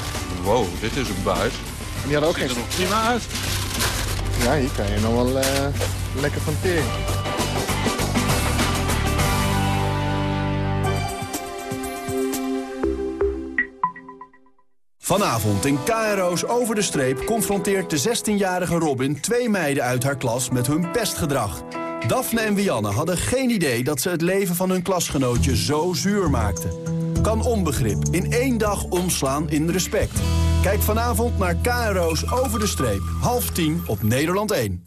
Wow, dit is een buis. En die hadden ook Ziet geen... er nog prima uit. Ja, hier kan je nog wel lekker van teren. Vanavond in KRO's Over de Streep confronteert de 16-jarige Robin twee meiden uit haar klas met hun pestgedrag. Daphne en Wianne hadden geen idee dat ze het leven van hun klasgenootje zo zuur maakten. kan onbegrip in één dag omslaan in respect. Kijk vanavond naar KRO's Over de Streep. Half tien op Nederland 1.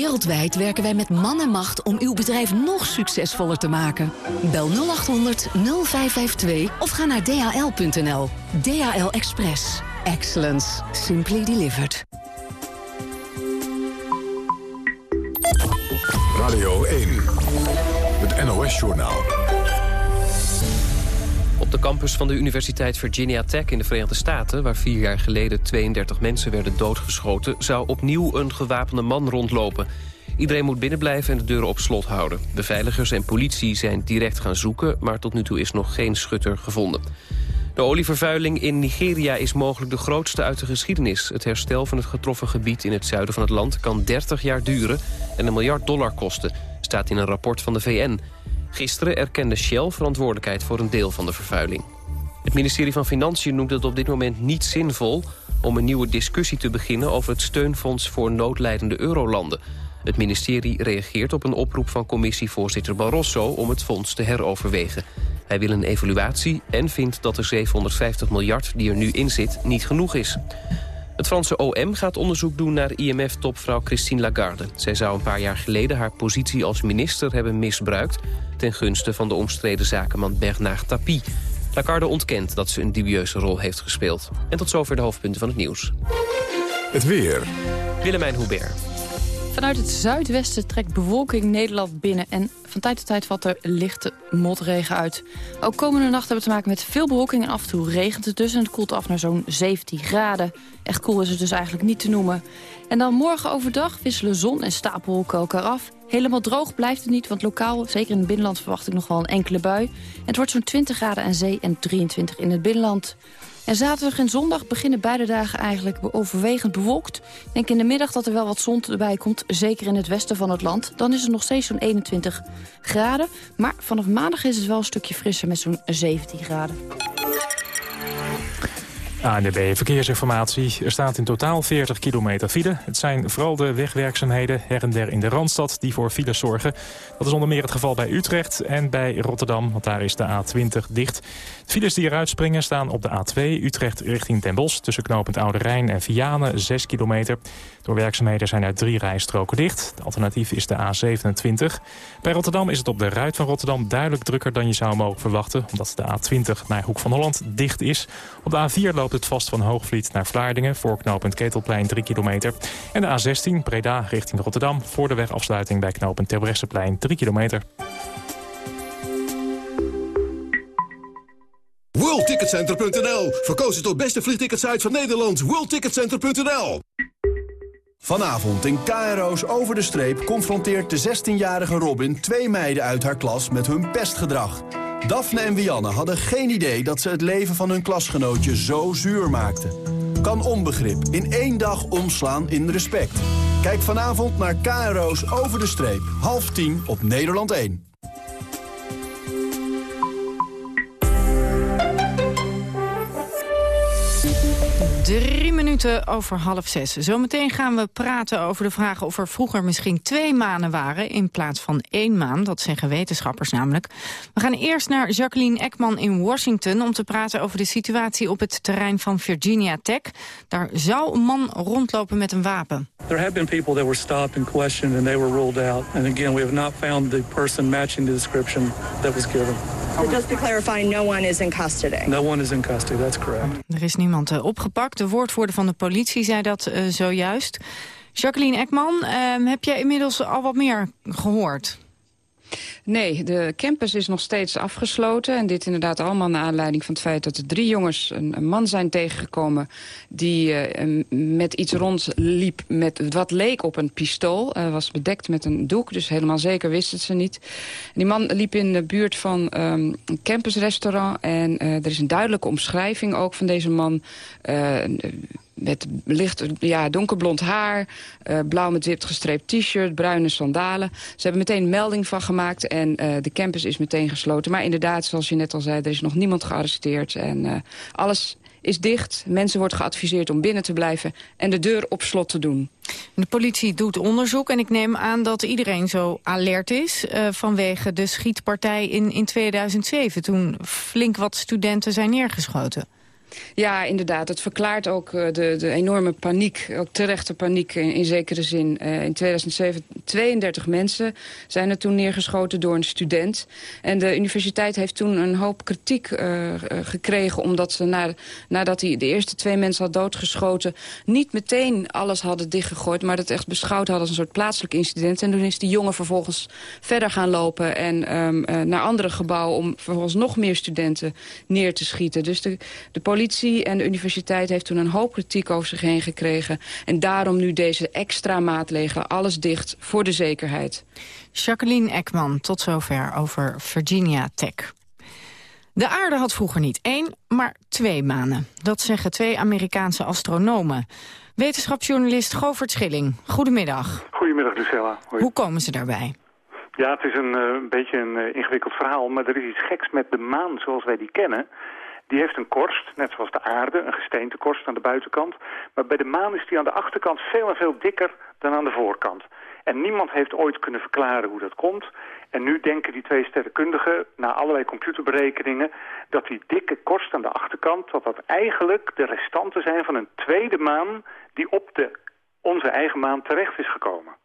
Wereldwijd werken wij met man en macht om uw bedrijf nog succesvoller te maken. Bel 0800 0552 of ga naar dhl.nl. DHL Express. Excellence. Simply delivered. Radio 1. Het NOS-journaal. Op de campus van de Universiteit Virginia Tech in de Verenigde Staten... waar vier jaar geleden 32 mensen werden doodgeschoten... zou opnieuw een gewapende man rondlopen. Iedereen moet binnenblijven en de deuren op slot houden. Beveiligers en politie zijn direct gaan zoeken... maar tot nu toe is nog geen schutter gevonden. De olievervuiling in Nigeria is mogelijk de grootste uit de geschiedenis. Het herstel van het getroffen gebied in het zuiden van het land... kan 30 jaar duren en een miljard dollar kosten... staat in een rapport van de VN... Gisteren erkende Shell verantwoordelijkheid voor een deel van de vervuiling. Het ministerie van Financiën noemt het op dit moment niet zinvol... om een nieuwe discussie te beginnen over het steunfonds voor noodlijdende eurolanden. Het ministerie reageert op een oproep van commissievoorzitter Barroso... om het fonds te heroverwegen. Hij wil een evaluatie en vindt dat de 750 miljard die er nu in zit niet genoeg is. Het Franse OM gaat onderzoek doen naar IMF-topvrouw Christine Lagarde. Zij zou een paar jaar geleden haar positie als minister hebben misbruikt... ten gunste van de omstreden zakenman Bernard Tapie. Lagarde ontkent dat ze een dubieuze rol heeft gespeeld. En tot zover de hoofdpunten van het nieuws. Het weer. Willemijn Hubert. Vanuit het zuidwesten trekt bewolking Nederland binnen... en van tijd tot tijd valt er lichte motregen uit. Ook komende nacht hebben we te maken met veel bewolking... en af en toe regent het dus en het koelt af naar zo'n 17 graden. Echt koel is het dus eigenlijk niet te noemen. En dan morgen overdag wisselen zon en stapelwolken elkaar af. Helemaal droog blijft het niet, want lokaal, zeker in het binnenland... verwacht ik nog wel een enkele bui. Het wordt zo'n 20 graden aan zee en 23 in het binnenland. En zaterdag en zondag beginnen beide dagen eigenlijk overwegend bewolkt. Denk in de middag dat er wel wat zon erbij komt, zeker in het westen van het land. Dan is het nog steeds zo'n 21 graden. Maar vanaf maandag is het wel een stukje frisser met zo'n 17 graden. ANDB Verkeersinformatie. Er staat in totaal 40 kilometer file. Het zijn vooral de wegwerkzaamheden her en der in de Randstad die voor files zorgen. Dat is onder meer het geval bij Utrecht en bij Rotterdam, want daar is de A20 dicht. De files die eruit springen staan op de A2 Utrecht richting Den Bosch... tussen knooppunt Oude Rijn en Vianen, 6 kilometer. Door werkzaamheden zijn er drie rijstroken dicht. De alternatief is de A27. Bij Rotterdam is het op de ruit van Rotterdam duidelijk drukker dan je zou mogen verwachten... omdat de A20 naar Hoek van Holland dicht is. Op de A4 loopt het vast van Hoogvliet naar Vlaardingen... voor knooppunt Ketelplein 3 kilometer. En de A16 Breda richting Rotterdam... voor de wegafsluiting bij knooppunt Terbrechtseplein 3 kilometer. WorldTicketCenter.nl Verkozen tot beste vliegticketsite van Nederland. WorldTicketCenter.nl Vanavond in KRO's Over de Streep confronteert de 16-jarige Robin twee meiden uit haar klas met hun pestgedrag. Daphne en Wianne hadden geen idee dat ze het leven van hun klasgenootje zo zuur maakten. Kan onbegrip in één dag omslaan in respect. Kijk vanavond naar KRO's Over de Streep. Half tien op Nederland 1. Drie minuten over half zes. Zometeen gaan we praten over de vraag of er vroeger misschien twee manen waren... in plaats van één maan, dat zeggen wetenschappers namelijk. We gaan eerst naar Jacqueline Ekman in Washington... om te praten over de situatie op het terrein van Virginia Tech. Daar zou een man rondlopen met een wapen. There have been people that were stopped and questioned and they were ruled out. And again, we have not found the person matching the description that was given. So just to clarify, no one is in custody? No one is in custody, that's correct. Er is niemand uh, opgepakt. De woordvoerder van de politie zei dat uh, zojuist. Jacqueline Ekman, uh, heb jij inmiddels al wat meer gehoord? Nee, de campus is nog steeds afgesloten. En dit inderdaad allemaal naar aanleiding van het feit dat er drie jongens... een, man zijn tegengekomen die uh, met iets rondliep... met wat leek op een pistool. Uh, was bedekt met een doek, dus helemaal zeker wisten ze niet. Die man liep in de buurt van um, een campusrestaurant... en uh, er is een duidelijke omschrijving ook van deze man met licht, ja, donkerblond haar, uh, blauw met wit gestreept t-shirt, bruine sandalen. Ze hebben meteen melding van gemaakt en uh, de campus is meteen gesloten. Maar inderdaad, zoals je net al zei, er is nog niemand gearresteerd. En uh, alles is dicht. Mensen wordt geadviseerd om binnen te blijven en de deur op slot te doen. De politie doet onderzoek en ik neem aan dat iedereen zo alert is... Vanwege de schietpartij in, in 2007, toen flink wat studenten zijn neergeschoten. Ja, inderdaad. Het verklaart ook uh, de, de enorme paniek, ook terechte paniek in, zekere zin. Uh, in 2007, 32 mensen zijn er toen neergeschoten door een student. En de universiteit heeft toen een hoop kritiek uh, gekregen... omdat ze na, nadat hij de eerste twee mensen had doodgeschoten... niet meteen alles hadden dichtgegooid... maar dat echt beschouwd hadden als een soort plaatselijk incident. En toen is die jongen vervolgens verder gaan lopen... en um, naar andere gebouwen om vervolgens nog meer studenten neer te schieten. Dus de, de politie politie en de universiteit heeft toen een hoop kritiek over zich heen gekregen. En daarom nu deze extra maatregelen, alles dicht voor de zekerheid. Jacqueline Ekman, tot zover over Virginia Tech. De aarde had vroeger niet één, maar twee manen. Dat zeggen twee Amerikaanse astronomen. Wetenschapsjournalist Govert Schilling, goedemiddag. Goedemiddag, Lucella. Hoi. Hoe komen ze daarbij? Ja, het is een, uh, een beetje een uh, ingewikkeld verhaal, maar er is iets geks met de maan zoals wij die kennen. Die heeft een korst, net zoals de aarde, een gesteentekorst aan de buitenkant. Maar bij de maan is die aan de achterkant veel en veel dikker dan aan de voorkant. En niemand heeft ooit kunnen verklaren hoe dat komt. En nu denken die twee sterrenkundigen, na allerlei computerberekeningen... dat die dikke korst aan de achterkant, dat dat eigenlijk de restanten zijn van een tweede maan... die op de, onze eigen maan terecht is gekomen.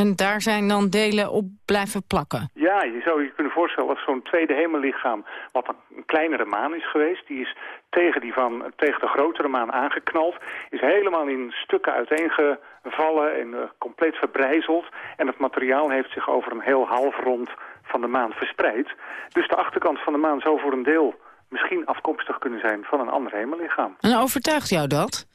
En daar zijn dan delen op blijven plakken? Ja, je zou je kunnen voorstellen als zo'n tweede hemellichaam... wat een kleinere maan is geweest... die is tegen, die van, tegen de grotere maan aangeknald... is helemaal in stukken uiteengevallen en uh, compleet verbrijzeld... en het materiaal heeft zich over een heel halfrond van de maan verspreid. Dus de achterkant van de maan zou voor een deel misschien afkomstig kunnen zijn van een ander hemellichaam. En overtuigt jou dat?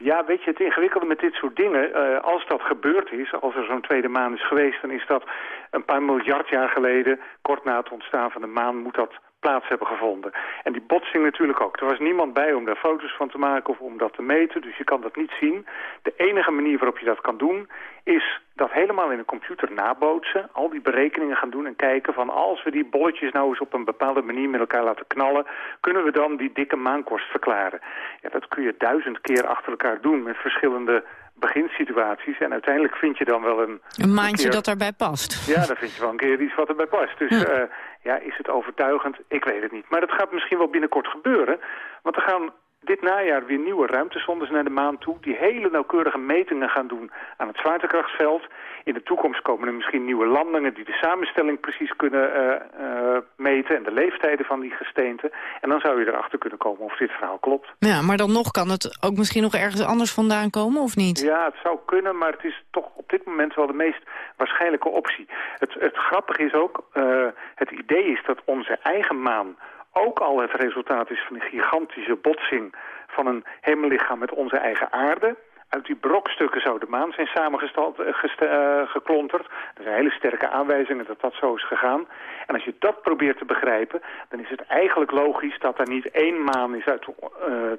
Ja, weet je, het ingewikkelde met dit soort dingen, uh, als dat gebeurd is, als er zo'n tweede maan is geweest, dan is dat een paar miljard jaar geleden, kort na het ontstaan van de maan, moet dat plaats hebben gevonden. En die botsing natuurlijk ook. Er was niemand bij om daar foto's van te maken of om dat te meten, dus je kan dat niet zien. De enige manier waarop je dat kan doen, is dat helemaal in een computer nabootsen, al die berekeningen gaan doen en kijken van als we die bolletjes nou eens op een bepaalde manier met elkaar laten knallen, kunnen we dan die dikke maankorst verklaren. Ja, dat kun je duizend keer achter elkaar doen met verschillende beginsituaties. En uiteindelijk vind je dan wel een... Een maandje dat erbij past. Ja, dan vind je wel een keer iets wat erbij past. Dus ja. Uh, ja, is het overtuigend? Ik weet het niet. Maar dat gaat misschien wel binnenkort gebeuren. Want er gaan dit najaar weer nieuwe ruimtesondes naar de maan toe... die hele nauwkeurige metingen gaan doen aan het zwaartekrachtsveld. In de toekomst komen er misschien nieuwe landingen... die de samenstelling precies kunnen uh, uh, meten... en de leeftijden van die gesteenten. En dan zou je erachter kunnen komen of dit verhaal klopt. Ja, maar dan nog kan het ook misschien nog ergens anders vandaan komen, of niet? Ja, het zou kunnen, maar het is toch op dit moment wel de meest waarschijnlijke optie. Het, het grappige is ook, uh, het idee is dat onze eigen maan ook al het resultaat is van een gigantische botsing van een hemellichaam met onze eigen aarde. Uit die brokstukken zou de maan zijn samengeklonterd. er zijn hele sterke aanwijzingen dat dat zo is gegaan. En als je dat probeert te begrijpen, dan is het eigenlijk logisch dat er niet één maan is uit uh,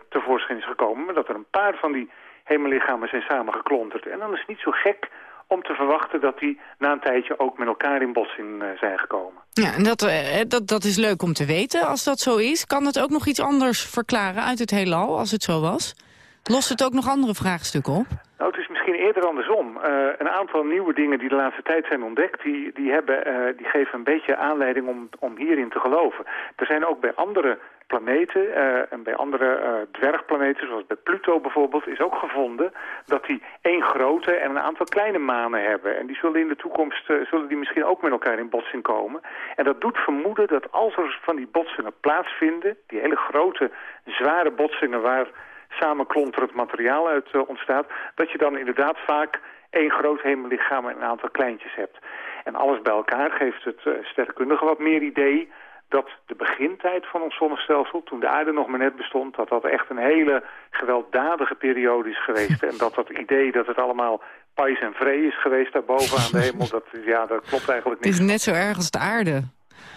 tevoorschijn is gekomen, maar dat er een paar van die hemellichamen zijn samengeklonterd. En dan is het niet zo gek om te verwachten dat die na een tijdje ook met elkaar in botsing uh, zijn gekomen. Ja, en dat, uh, dat, dat is leuk om te weten. Als dat zo is, kan het ook nog iets anders verklaren uit het heelal, als het zo was? Lost het ook nog andere vraagstukken op? Nou, het is misschien eerder andersom. Uh, een aantal nieuwe dingen die de laatste tijd zijn ontdekt... die, die, hebben, uh, die geven een beetje aanleiding om, om hierin te geloven. Er zijn ook bij andere planeten uh, en bij andere uh, dwergplaneten, zoals bij Pluto bijvoorbeeld, is ook gevonden dat die één grote en een aantal kleine manen hebben. En die zullen in de toekomst, uh, zullen die misschien ook met elkaar in botsing komen. En dat doet vermoeden dat als er van die botsingen plaatsvinden, die hele grote, zware botsingen waar samenklonterend materiaal uit ontstaat, dat je dan inderdaad vaak één groot hemellichaam en een aantal kleintjes hebt. En alles bij elkaar geeft het sterrenkundige wat meer idee dat de begintijd van ons zonnestelsel, toen de aarde nog maar net bestond, dat dat echt een hele gewelddadige periode is geweest. en dat dat idee dat het allemaal pais en vree is geweest daarboven aan de hemel, dat, ja, dat klopt eigenlijk niet. Het is net zo erg als de aarde.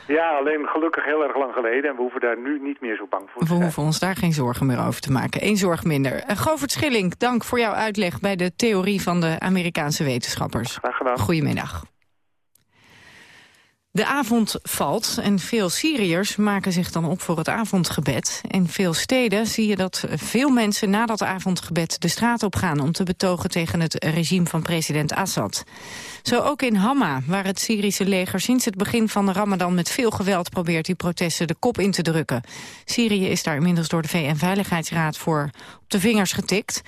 Ja, alleen gelukkig heel erg lang geleden en we hoeven daar nu niet meer zo bang voor te zijn. We hoeven ons daar geen zorgen meer over te maken. Eén zorg minder. Uh, Govert Schilling, dank voor jouw uitleg bij de theorie van de Amerikaanse wetenschappers. Graag gedaan. Goedemiddag. De avond valt en veel Syriërs maken zich dan op voor het avondgebed. In veel steden zie je dat veel mensen na dat avondgebed de straat op gaan... om te betogen tegen het regime van president Assad. Zo ook in Hama, waar het Syrische leger sinds het begin van de ramadan... met veel geweld probeert die protesten de kop in te drukken. Syrië is daar inmiddels door de VN-veiligheidsraad voor op de vingers getikt.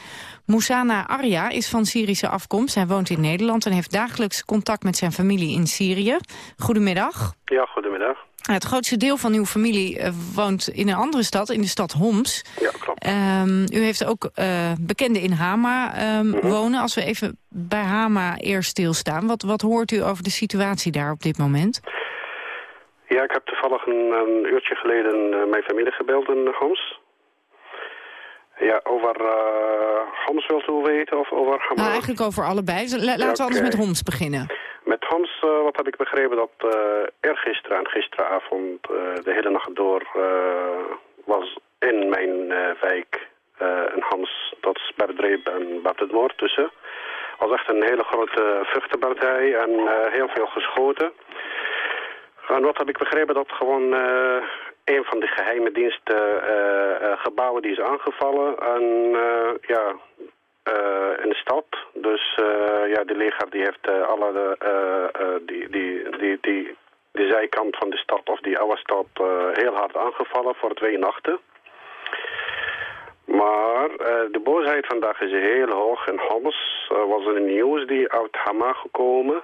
Moussana Arya is van Syrische afkomst. Hij woont in Nederland en heeft dagelijks contact met zijn familie in Syrië. Goedemiddag. Ja, goedemiddag. Het grootste deel van uw familie uh, woont in een andere stad, in de stad Homs. Ja, klopt. Um, u heeft ook uh, bekenden in Hama um, mm -hmm. wonen. Als we even bij Hama eerst stilstaan, wat, wat hoort u over de situatie daar op dit moment? Ja, ik heb toevallig een, een uurtje geleden uh, mijn familie gebeld in Homs. Ja, over uh, Homs wilt u weten of over Hama? Nou, eigenlijk over allebei. Laten ja, we anders met Homs beginnen. Met Homs, uh, wat heb ik begrepen, dat uh, eergisteren en gisteravond de hele nacht door was in mijn wijk in Homs, dat is Berdreep en Bad tussen. was echt een hele grote vruchtenpartij en heel veel geschoten. En wat heb ik begrepen, dat gewoon een van de geheime diensten uh, uh, gebouwen die is aangevallen. En ja, in de stad. Dus ja, de leger die heeft alle de, die, die, die, die, de zijkant van de stad of die oude stad heel hard aangevallen voor twee nachten. Maar de boosheid vandaag is heel hoog. In Homs was er een nieuws die uit Hama gekomen.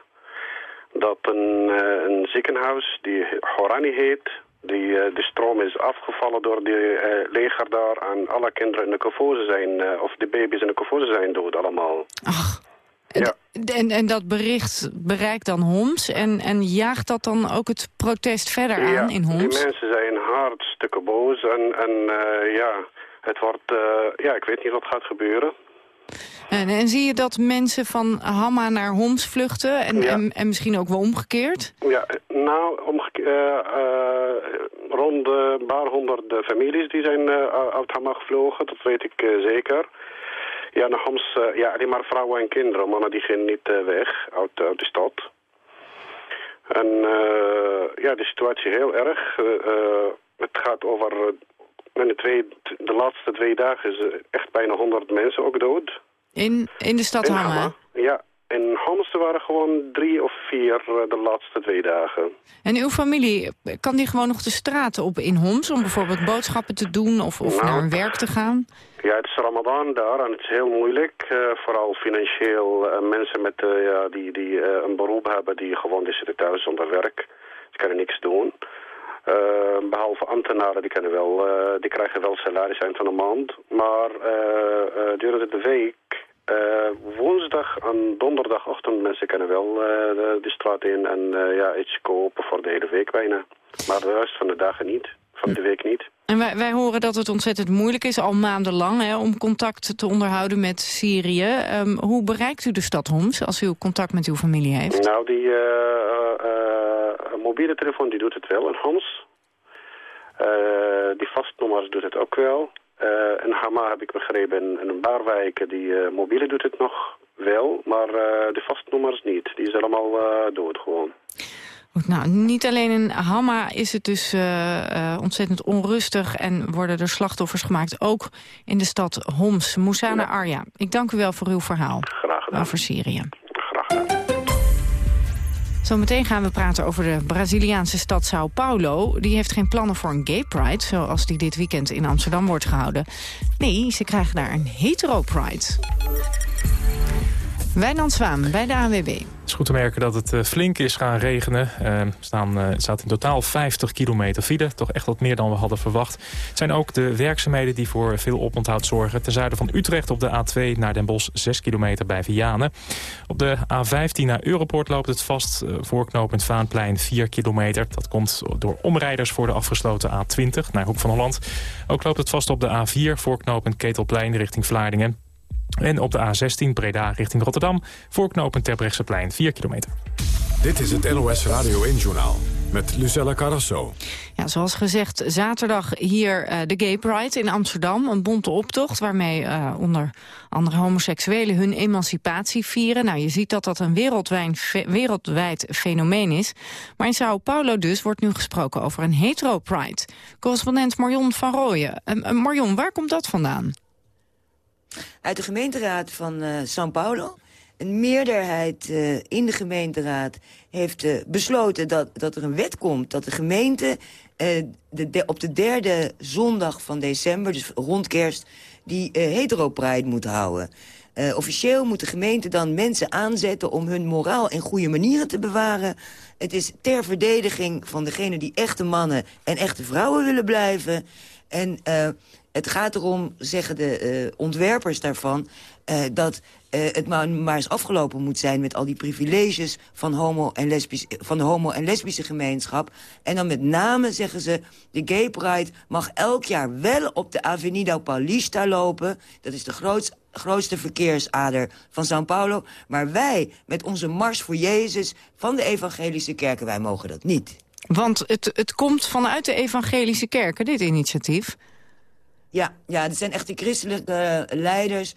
Dat een, een ziekenhuis die Horani heet, die, uh, de stroom is afgevallen door de uh, leger daar en alle kinderen in de kofose zijn, uh, of de baby's in de kofose zijn dood allemaal. Ach, ja. en, en dat bericht bereikt dan Homs en, en jaagt dat dan ook het protest verder aan ja, in Homs? die mensen zijn hartstikke boos en, en ja, het wordt, ja, ik weet niet wat gaat gebeuren. En, en, zie je dat mensen van Hamma naar Homs vluchten en, ja. en, en, misschien ook wel omgekeerd? Ja, nou, omgekeerd, uh, uh, rond een paar honderd families die zijn uh, uit Hamma gevlogen, dat weet ik zeker. Ja, naar Homs, ja, alleen maar vrouwen en kinderen, mannen die gaan niet weg uit, uit, de stad. En ja, de situatie is heel erg. het gaat over, de, twee, de laatste twee dagen is echt bijna honderd mensen ook dood. In, in de stad in? Hamma? Ja, in Homs waren gewoon drie of vier de laatste twee dagen. En uw familie, kan die gewoon nog de straten op in Homs... om bijvoorbeeld boodschappen te doen of, of nou, naar hun werk te gaan? Ja, het is Ramadan daar en het is heel moeilijk. Uh, vooral financieel. Uh, mensen met, uh, ja, die, die een beroep hebben, die gewoon die zitten thuis zonder werk. Ze kunnen niks doen. Behalve ambtenaren, die, kunnen wel, die krijgen wel salaris eind van de maand. Maar durende de week uh, woensdag en donderdagochtend mensen kunnen wel uh, de, de, straat in en uh, ja, iets kopen voor de hele week bijna. Maar de rest van de dagen niet, van de week niet. En wij, wij horen dat het ontzettend moeilijk is, al maandenlang, hè, om contact te onderhouden met Syrië. Um, hoe bereikt u de stad Homs als u contact met uw familie heeft? Nou, die mobiele telefoon die doet het wel in Homs. die vastnummers doet het ook wel. Uh, in Hama heb ik begrepen, in een paar wijken, die uh, mobiele doet het nog wel, maar de vastnummers niet. Die is allemaal dood gewoon. Goed, nou, niet alleen in Hama is het dus ontzettend onrustig en worden er slachtoffers gemaakt. Ook in de stad Homs. Moussana ja. Arya, ik dank u wel voor uw verhaal Graag gedaan. over Syrië. Zometeen gaan we praten over de Braziliaanse stad Sao Paulo. Die heeft geen plannen voor een gay pride, zoals die dit weekend in Amsterdam wordt gehouden. Nee, ze krijgen daar een hetero pride. Wijnand Zwaan bij de ANWB. Het is goed te merken dat het uh, flink is gaan regenen. Uh, staan, uh, er staat in totaal 50 kilometer file. Toch echt wat meer dan we hadden verwacht. Het zijn ook de werkzaamheden die voor veel oponthoud zorgen. Ten zuiden van Utrecht op de A2 naar Den Bosch 6 kilometer bij Vianen. Op de A15 naar Europort loopt het vast. voorknopend Vaanplein 4 kilometer. Dat komt door omrijders voor de afgesloten A20 naar Hoek van Holland. Ook loopt het vast op de A4 voorknopend Ketelplein richting Vlaardingen. En op de A16 Breda richting Rotterdam... voorknopend Terbrechtseplein 4 kilometer. Dit is het NOS Radio 1-journaal met Lucella Carrasso. Ja, zoals gezegd, zaterdag hier uh, de Gay Pride in Amsterdam. Een bonte optocht waarmee uh, onder andere homoseksuelen hun emancipatie vieren. Nou, je ziet dat dat een wereldwijd, wereldwijd fenomeen is. Maar in Sao Paulo dus wordt nu gesproken over een hetero Pride. Correspondent Marion van Rooyen. Uh, Marion, waar komt dat vandaan? Uit de gemeenteraad van São Paulo een meerderheid uh, in de gemeenteraad heeft uh, besloten dat, dat er een wet komt... dat de gemeente uh, de, op de derde zondag van december, dus rond kerst... die hetero-pride moet houden. officieel moet de gemeente dan mensen aanzetten om hun moraal en goede manieren te bewaren. Het is ter verdediging van degenen die echte mannen en echte vrouwen willen blijven. En het gaat erom, zeggen de ontwerpers daarvan... dat uh, het maar, maar eens afgelopen moet zijn met al die privileges van, homo en lesbisch, van de homo- en lesbische gemeenschap. En dan met name zeggen ze, de Gay Pride mag elk jaar wel op de Avenida Paulista lopen. Dat is de grootste grootste verkeersader van São Paulo. Maar wij, met onze Mars voor Jezus van de evangelische kerken, wij mogen dat niet. Want het, het komt vanuit de evangelische kerken, dit initiatief? Ja, ja, het zijn echt de christelijke uh, leiders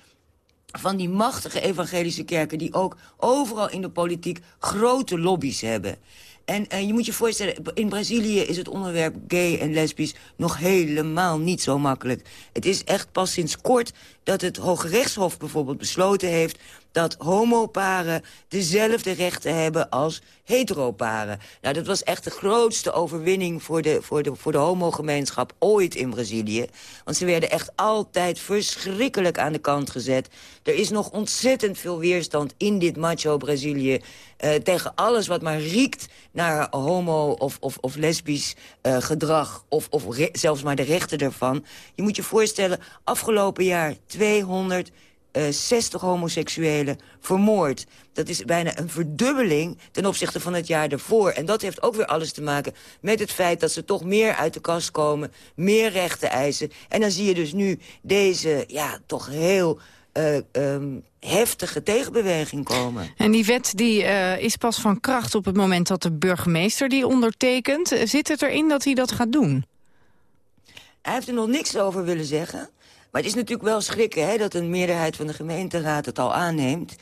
van die machtige evangelische kerken... die ook overal in de politiek grote lobby's hebben. En, en je moet je voorstellen, in Brazilië is het onderwerp gay en lesbisch... nog helemaal niet zo makkelijk. Het is echt pas sinds kort dat het Hoge Rechtshof bijvoorbeeld besloten heeft dat homoparen dezelfde rechten hebben als heteroparen. Nou, dat was echt de grootste overwinning voor de, voor de, voor de homogemeenschap ooit in Brazilië. Want ze werden echt altijd verschrikkelijk aan de kant gezet. Er is nog ontzettend veel weerstand in dit macho Brazilië... Uh, tegen alles wat maar riekt naar homo of, of, of lesbisch uh, gedrag... of, of zelfs maar de rechten ervan. Je moet je voorstellen, afgelopen jaar 200 uh, 60 homoseksuelen vermoord. Dat is bijna een verdubbeling ten opzichte van het jaar daarvoor. En dat heeft ook weer alles te maken met het feit dat ze toch meer uit de kast komen. Meer rechten eisen. En dan zie je dus nu deze, ja, toch heel... Uh, um, heftige tegenbeweging komen. En die wet die, uh, is pas van kracht op het moment dat de burgemeester die ondertekent. Zit het erin dat hij dat gaat doen? Hij heeft er nog niks over willen zeggen. Maar het is natuurlijk wel schrikken hè, dat een meerderheid van de gemeenteraad het al aanneemt.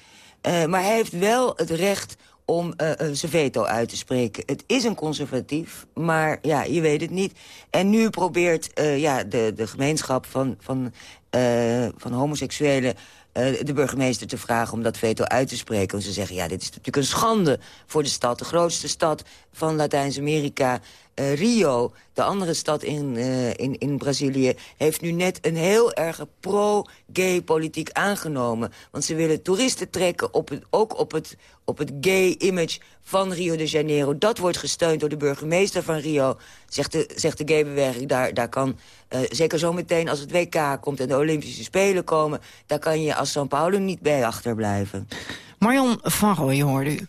Uh, maar hij heeft wel het recht om uh, zijn veto uit te spreken. Het is een conservatief, maar ja, je weet het niet. En nu probeert ja, de, de gemeenschap van, van, van homoseksuelen... de burgemeester te vragen om dat veto uit te spreken. Want ze zeggen, ja, dit is natuurlijk een schande voor de stad. De grootste stad van Latijns-Amerika. Uh, Rio, de andere stad in, uh, in, in Brazilië... heeft nu net een heel erg pro-gay politiek aangenomen. Want ze willen toeristen trekken, op het, ook op het, op het gay-image van Rio de Janeiro. Dat wordt gesteund door de burgemeester van Rio. Zegt de, zegt de daar, daar kan... Uh, zeker zometeen als het WK komt en de Olympische Spelen komen... daar kan je als São Paulo niet bij achterblijven. Marion van Rooij hoorde u.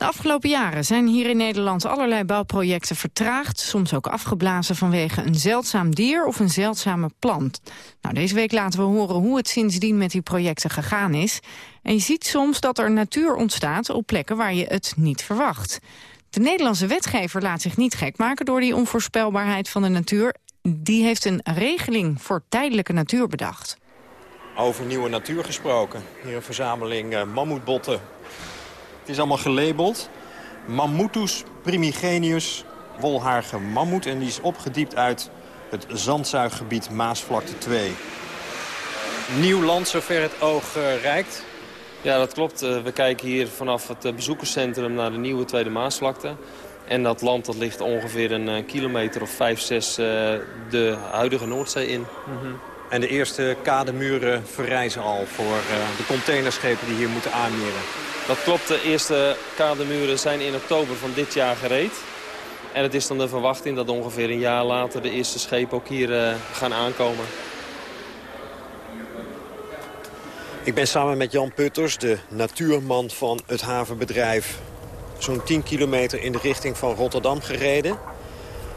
De afgelopen jaren zijn hier in Nederland allerlei bouwprojecten vertraagd... soms ook afgeblazen vanwege een zeldzaam dier of een zeldzame plant. Nou, deze week laten we horen hoe het sindsdien met die projecten gegaan is. En je ziet soms dat er natuur ontstaat op plekken waar je het niet verwacht. De Nederlandse wetgever laat zich niet gek maken door die onvoorspelbaarheid van de natuur. Die heeft een regeling voor tijdelijke natuur bedacht. Over nieuwe natuur gesproken. Hier een verzameling uh, mammoetbotten is allemaal gelabeld. Mammutus primigenius, wolhaarige mammoet. En die is opgediept uit het zandzuiggebied Maasvlakte 2. Nieuw land zover het oog uh, reikt. Ja, dat klopt. Uh, we kijken hier vanaf het uh, bezoekerscentrum naar de nieuwe Tweede Maasvlakte. En dat land dat ligt ongeveer een kilometer of 5, 6 de huidige Noordzee in. Mm -hmm. En de eerste kademuren verrijzen al voor de containerschepen die hier moeten aanmeren. Dat klopt, de eerste kademuren zijn in oktober van dit jaar gereed. En het is dan de verwachting dat ongeveer een jaar later de eerste schepen ook hier uh, gaan aankomen. Ik ben samen met Jan Putters, de natuurman van het havenbedrijf... zo'n 10 kilometer in de richting van Rotterdam gereden.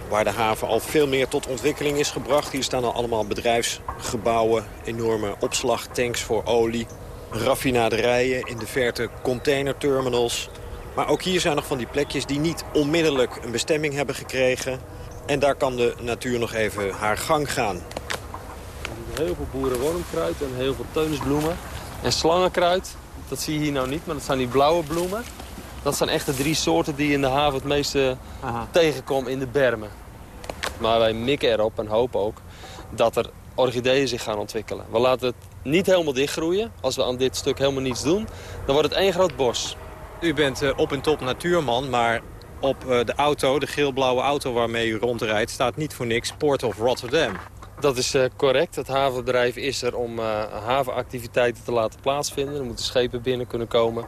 Waar de haven al veel meer tot ontwikkeling is gebracht. Hier staan al allemaal bedrijfsgebouwen, enorme opslagtanks voor olie raffinaderijen, in de verte containerterminals. Maar ook hier zijn nog van die plekjes die niet onmiddellijk een bestemming hebben gekregen. En daar kan de natuur nog even haar gang gaan. Heel veel boerenwormkruid en heel veel teunisbloemen. En slangenkruid, dat zie je hier nou niet, maar dat zijn die blauwe bloemen. Dat zijn echt de drie soorten die je in de haven het meeste tegenkomt in de bermen. Maar wij mikken erop en hopen ook dat er orchideeën zich gaan ontwikkelen. We laten het niet helemaal dichtgroeien. Als we aan dit stuk helemaal niets doen, dan wordt het één groot bos. U bent uh, op en top natuurman, maar op uh, de auto, de geel-blauwe auto waarmee u rondrijdt... staat niet voor niks Port of Rotterdam. Dat is uh, correct. Het havenbedrijf is er om havenactiviteiten te laten plaatsvinden. Er moeten schepen binnen kunnen komen.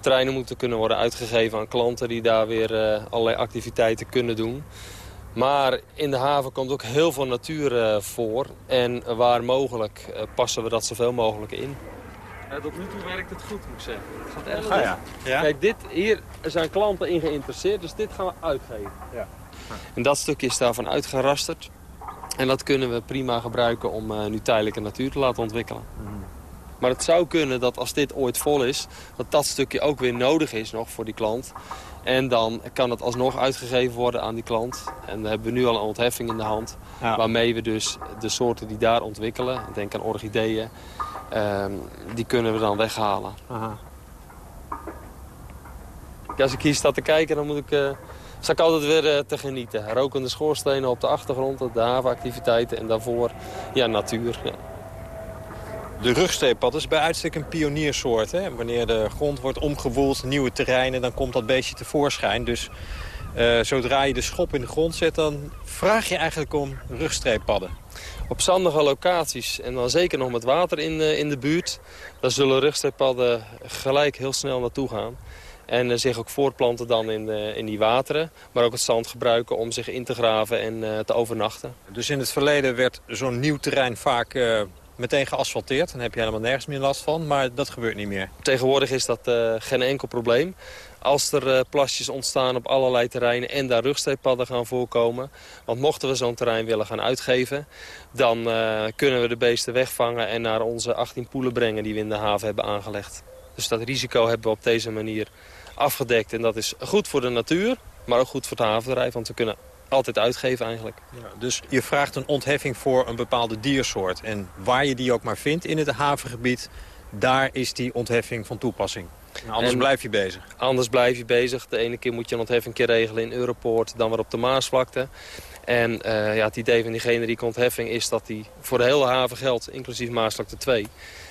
Treinen moeten kunnen worden uitgegeven aan klanten... die daar weer allerlei activiteiten kunnen doen. Maar in de haven komt ook heel veel natuur voor. En waar mogelijk passen we dat zoveel mogelijk in. Uh, tot nu toe werkt het goed, moet ik zeggen. Het gaat erg ah, ja. ja. Kijk, dit, hier zijn klanten in geïnteresseerd, dus dit gaan we uitgeven. Ja. En dat stukje is daarvan uitgerasterd. En dat kunnen we prima gebruiken om uh, nu tijdelijke natuur te laten ontwikkelen. Mm. Maar het zou kunnen dat als dit ooit vol is, dat dat stukje ook weer nodig is nog voor die klant. En dan kan het alsnog uitgegeven worden aan die klant. En dan hebben we nu al een ontheffing in de hand. Ja. Waarmee we dus de soorten die daar ontwikkelen, denk aan orchideeën, Um, die kunnen we dan weghalen. Aha. Als ik hier sta te kijken, dan moet ik, uh, sta ik altijd weer uh, te genieten. Rokende schoorstenen op de achtergrond, de havenactiviteiten en daarvoor ja, natuur. Ja. De rugsteeppad is bij uitstek een pioniersoort. Hè? Wanneer de grond wordt omgewoeld, nieuwe terreinen, dan komt dat beestje tevoorschijn. Dus uh, zodra je de schop in de grond zet, dan vraag je eigenlijk om rugstreeppadden. Op zandige locaties en dan zeker nog met water in, uh, in de buurt... daar zullen rugstreeppadden gelijk heel snel naartoe gaan. En uh, zich ook voortplanten dan in, in die wateren. Maar ook het zand gebruiken om zich in te graven en te overnachten. Dus in het verleden werd zo'n nieuw terrein vaak meteen geasfalteerd. Dan heb je helemaal nergens meer last van, maar dat gebeurt niet meer. Tegenwoordig is dat geen enkel probleem als er uh, plasjes ontstaan op allerlei terreinen en daar rugsteeppadden gaan voorkomen. Want mochten we zo'n terrein willen gaan uitgeven, dan uh, kunnen we de beesten wegvangen en naar onze 18 poelen brengen die we in de haven hebben aangelegd. Dus dat risico hebben we op deze manier afgedekt. En dat is goed voor de natuur, maar ook goed voor het havenbedrijf, want we kunnen altijd uitgeven eigenlijk. Ja, dus je vraagt een ontheffing voor een bepaalde diersoort. En waar je die ook maar vindt in het havengebied, daar is die ontheffing van toepassing. Nou, anders blijf je bezig? Anders blijf je bezig. De ene keer moet je een ontheffing keer regelen in Europoort, dan weer op de Maasvlakte. En uh, ja, het idee van die generieke ontheffing is dat die voor de hele haven geldt, inclusief Maasvlakte 2.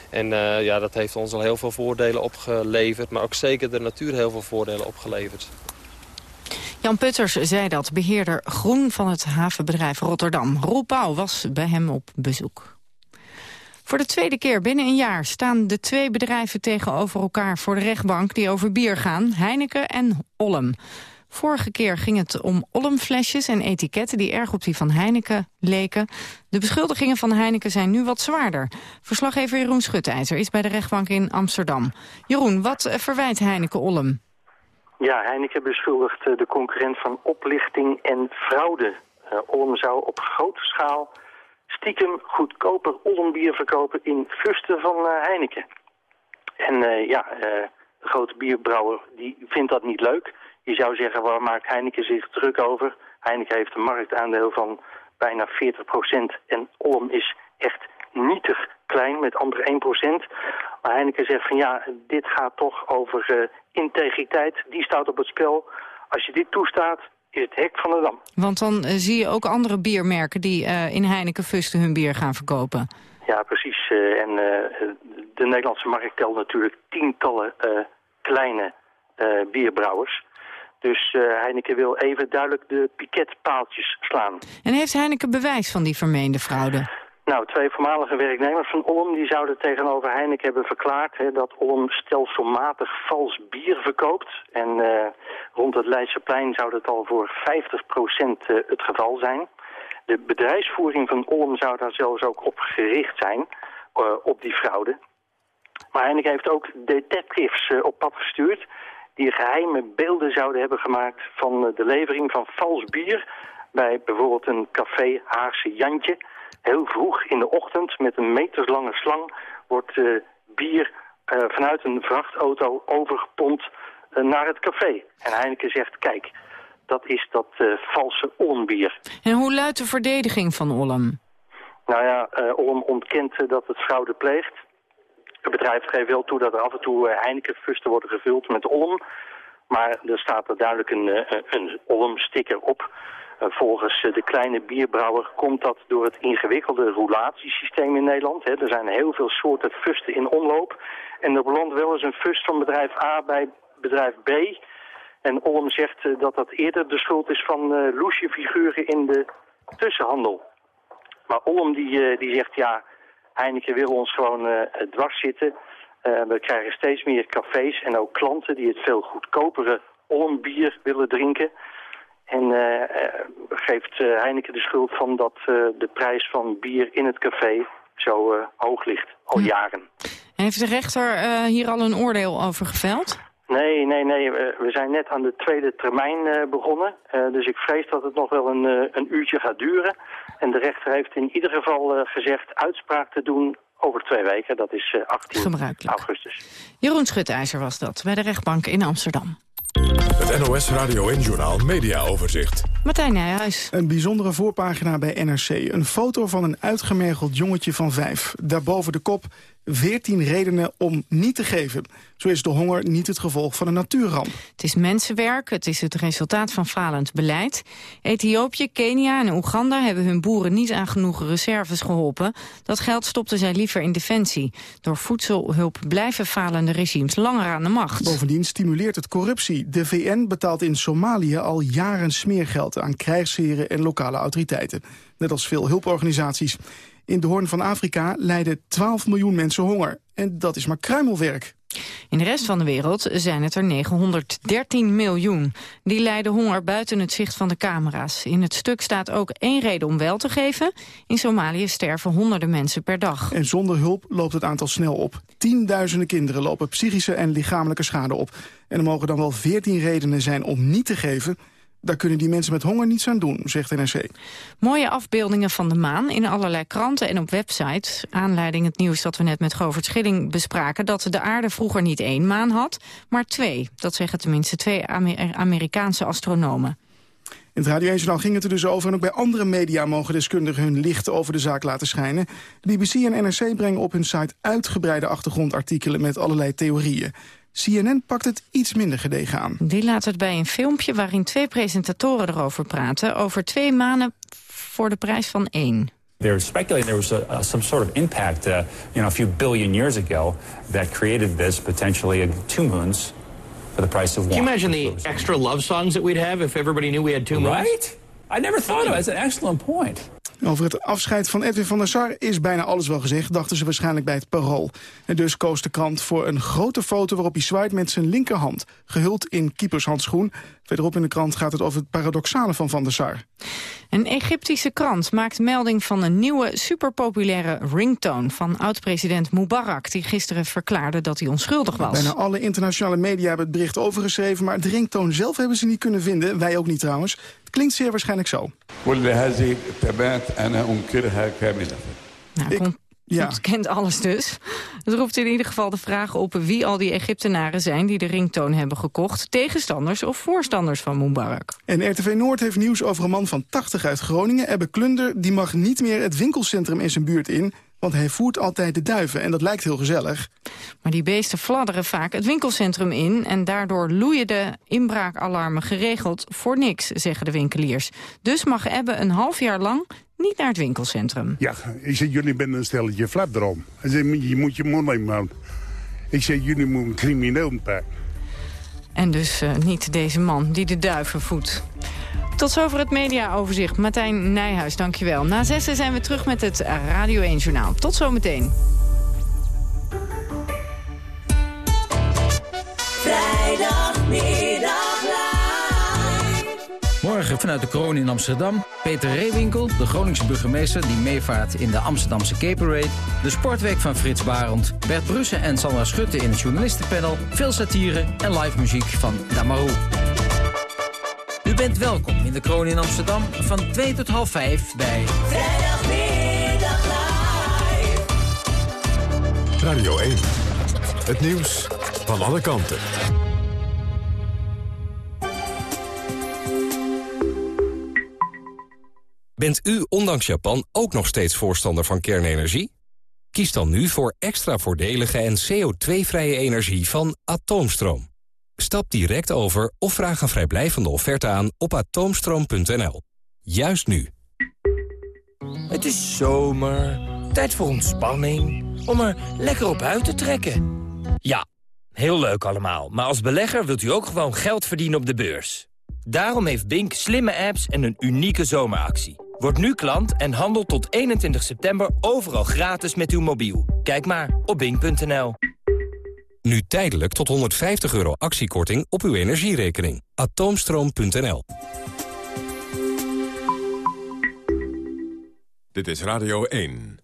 En uh, ja, dat heeft ons al heel veel voordelen opgeleverd, maar ook zeker de natuur heel veel voordelen opgeleverd. Jan Putters zei dat, beheerder Groen van het havenbedrijf Rotterdam. Roel Pauw was bij hem op bezoek. Voor de tweede keer binnen een jaar staan de twee bedrijven tegenover elkaar voor de rechtbank die over bier gaan, Heineken en Ollem. Vorige keer ging het om Ollem-flesjes en etiketten die erg op die van Heineken leken. De beschuldigingen van Heineken zijn nu wat zwaarder. Verslaggever Jeroen Schutteijzer is bij de rechtbank in Amsterdam. Jeroen, wat verwijt Heineken Ollem? Ja, Heineken beschuldigt eh, de concurrent van oplichting en fraude. Uh, Ollem zou op grote schaal stiekem goedkoper Ollenbier verkopen in fusten van uh, Heineken. En ja, de grote bierbrouwer die vindt dat niet leuk. Je zou zeggen, waar maakt Heineken zich druk over? Heineken heeft een marktaandeel van bijna 40% en Ollem is echt nietig klein met andere 1%. Maar Heineken zegt van ja, dit gaat toch over integriteit. Die staat op het spel. Als je dit toestaat, is het hek van de dam. Want dan eh, zie je ook andere biermerken die uh, in Heineken Fusten hun bier gaan verkopen. Ja, precies. En de Nederlandse markt telt natuurlijk tientallen kleine bierbrouwers. Dus Heineken wil even duidelijk de piketpaaltjes slaan. En heeft Heineken bewijs van die vermeende fraude? Nou, twee voormalige werknemers van Olm die zouden tegenover Heineken hebben verklaard hè, dat Olm stelselmatig vals bier verkoopt. En uh, rond het Leidseplein zou dat al voor 50% uh, het geval zijn. De bedrijfsvoering van Olm zou daar zelfs ook op gericht zijn, uh, op die fraude. Maar Heineken heeft ook detectives op pad gestuurd die geheime beelden zouden hebben gemaakt van de levering van vals bier bij bijvoorbeeld een café Haagse Jantje heel vroeg in de ochtend met een meterslange slang wordt uh, bier uh, vanuit een vrachtauto overgepompt naar het café. En Heineken zegt, kijk, dat is dat valse Olmbier. En hoe luidt de verdediging van Olm? Nou ja, Olm ontkent dat het fraude pleegt. Het bedrijf geeft wel toe dat er af en toe Heineken-fusten worden gevuld met Olm. Maar er staat er duidelijk een, een Olm-sticker op. Volgens de kleine bierbrouwer komt dat door het ingewikkelde roulatiesysteem in Nederland. Er zijn heel veel soorten fusten in omloop. En er belandt wel eens een fust van bedrijf A bij bedrijf B. En Olm zegt dat dat eerder de schuld is van loesje figuren in de tussenhandel. Maar Olm die, die zegt ja, Heineken wil ons gewoon dwars zitten. We krijgen steeds meer cafés en ook klanten die het veel goedkopere Olm bier willen drinken. En uh, geeft Heineken de schuld van dat de prijs van bier in het café zo hoog ligt, al hm. jaren. Heeft de rechter hier al een oordeel over geveld? Nee, nee, nee. We zijn net aan de tweede termijn begonnen. dus ik vrees dat het nog wel een, een uurtje gaat duren. En de rechter heeft in ieder geval gezegd uitspraak te doen over twee weken. Dat is 18 augustus. Jeroen Schutijzer was dat bij de rechtbank in Amsterdam. Het NOS Radio en Journaal Media Overzicht. Martijn Nijhuis. Een bijzondere voorpagina bij NRC. Een foto van een uitgemergeld jongetje van vijf. Daarboven de kop 14 redenen om niet te geven. Zo is de honger niet het gevolg van een natuurramp. Het is mensenwerk, het is het resultaat van falend beleid. Ethiopië, Kenia en Oeganda hebben hun boeren niet aan genoeg reserves geholpen. Dat geld stopten zij liever in defensie. Door voedselhulp blijven falende regimes langer aan de macht. Bovendien stimuleert het corruptie. De VN betaalt in Somalië al jaren smeergeld aan krijgsheren en lokale autoriteiten. Net als veel hulporganisaties. In de Hoorn van Afrika lijden 12 miljoen mensen honger. En dat is maar kruimelwerk. In de rest van de wereld zijn het er 913 miljoen. Die lijden honger buiten het zicht van de camera's. In het stuk staat ook één reden om wel te geven. In Somalië sterven honderden mensen per dag. En zonder hulp loopt het aantal snel op. Tienduizenden kinderen lopen psychische en lichamelijke schade op. En er mogen dan wel 14 redenen zijn om niet te geven... Daar kunnen die mensen met honger niets aan doen, zegt NRC. Mooie afbeeldingen van de maan in allerlei kranten en op websites. Aanleiding het nieuws dat we net met Govert Schilling bespraken... dat de aarde vroeger niet één maan had, maar twee. Dat zeggen tenminste twee Amerikaanse astronomen. In het Radio 1 ging het er dus over en ook bij andere media mogen deskundigen hun licht over de zaak laten schijnen. BBC en NRC brengen op hun site uitgebreide achtergrondartikelen met allerlei theorieën. CNN pakt het iets minder gedegen aan. Die laat het bij een filmpje waarin twee presentatoren erover praten... over twee maanden voor de prijs van één. They're speculating there was a, a, some sort of impact, uh, you know, a few billion years ago that created this potentially two moons for the price of one. Can you imagine the extra love songs that we'd have if everybody knew we had two moons? Right? I never thought of it. That's an excellent point. Over het afscheid van Edwin van der Sar is bijna alles wel gezegd, dachten ze waarschijnlijk bij het parool. En dus koos de krant voor een grote foto waarop hij zwaait met zijn linkerhand, gehuld in keepershandschoen. Verderop in de krant gaat het over het paradoxale van Van der Sar. Een Egyptische krant maakt melding van een nieuwe superpopulaire ringtone van oud-president Mubarak, die gisteren verklaarde dat hij onschuldig was. Bijna alle internationale media hebben het bericht overgeschreven, maar de ringtone zelf hebben ze niet kunnen vinden, wij ook niet trouwens. Het klinkt zeer waarschijnlijk zo. Nou, ja. kent alles dus. Het roept in ieder geval de vraag op wie al die Egyptenaren zijn... die de ringtoon hebben gekocht. Tegenstanders of voorstanders van Mubarak. En RTV Noord heeft nieuws over een man van 80 uit Groningen. Ebbe Klunder die mag niet meer het winkelcentrum in zijn buurt in... want hij voert altijd de duiven en dat lijkt heel gezellig. Maar die beesten fladderen vaak het winkelcentrum in... en daardoor loeien de inbraakalarmen geregeld voor niks, zeggen de winkeliers. Dus mag Ebbe een half jaar lang niet naar het winkelcentrum. Ja, ik zeg, jullie bent een stelletje flapdrom. Je moet je mond nemen. Ik zeg, jullie moeten een crimineel pakken. En dus uh, niet deze man die de duiven voedt. Tot zover het mediaoverzicht. Martijn Nijhuis, dankjewel. Na zessen zijn we terug met het Radio 1-journaal. Tot zometeen. Morgen vanuit de kroon in Amsterdam. Peter Reewinkel, de Groningse burgemeester die meevaart in de Amsterdamse Cape Parade. De sportweek van Frits Barend. Bert Brussen en Sandra Schutte in het journalistenpanel. Veel satire en live muziek van Damarou bent welkom in de Kroon in Amsterdam van 2 tot half 5 bij... Radio 1. Het nieuws van alle kanten. Bent u ondanks Japan ook nog steeds voorstander van kernenergie? Kies dan nu voor extra voordelige en CO2-vrije energie van Atoomstroom. Stap direct over of vraag een vrijblijvende offerte aan op atoomstroom.nl. Juist nu. Het is zomer, tijd voor ontspanning, om er lekker op uit te trekken. Ja, heel leuk allemaal, maar als belegger wilt u ook gewoon geld verdienen op de beurs. Daarom heeft Bink slimme apps en een unieke zomeractie. Word nu klant en handel tot 21 september overal gratis met uw mobiel. Kijk maar op bink.nl. Nu tijdelijk tot 150 euro actiekorting op uw energierekening. Atoomstroom.nl Dit is Radio 1.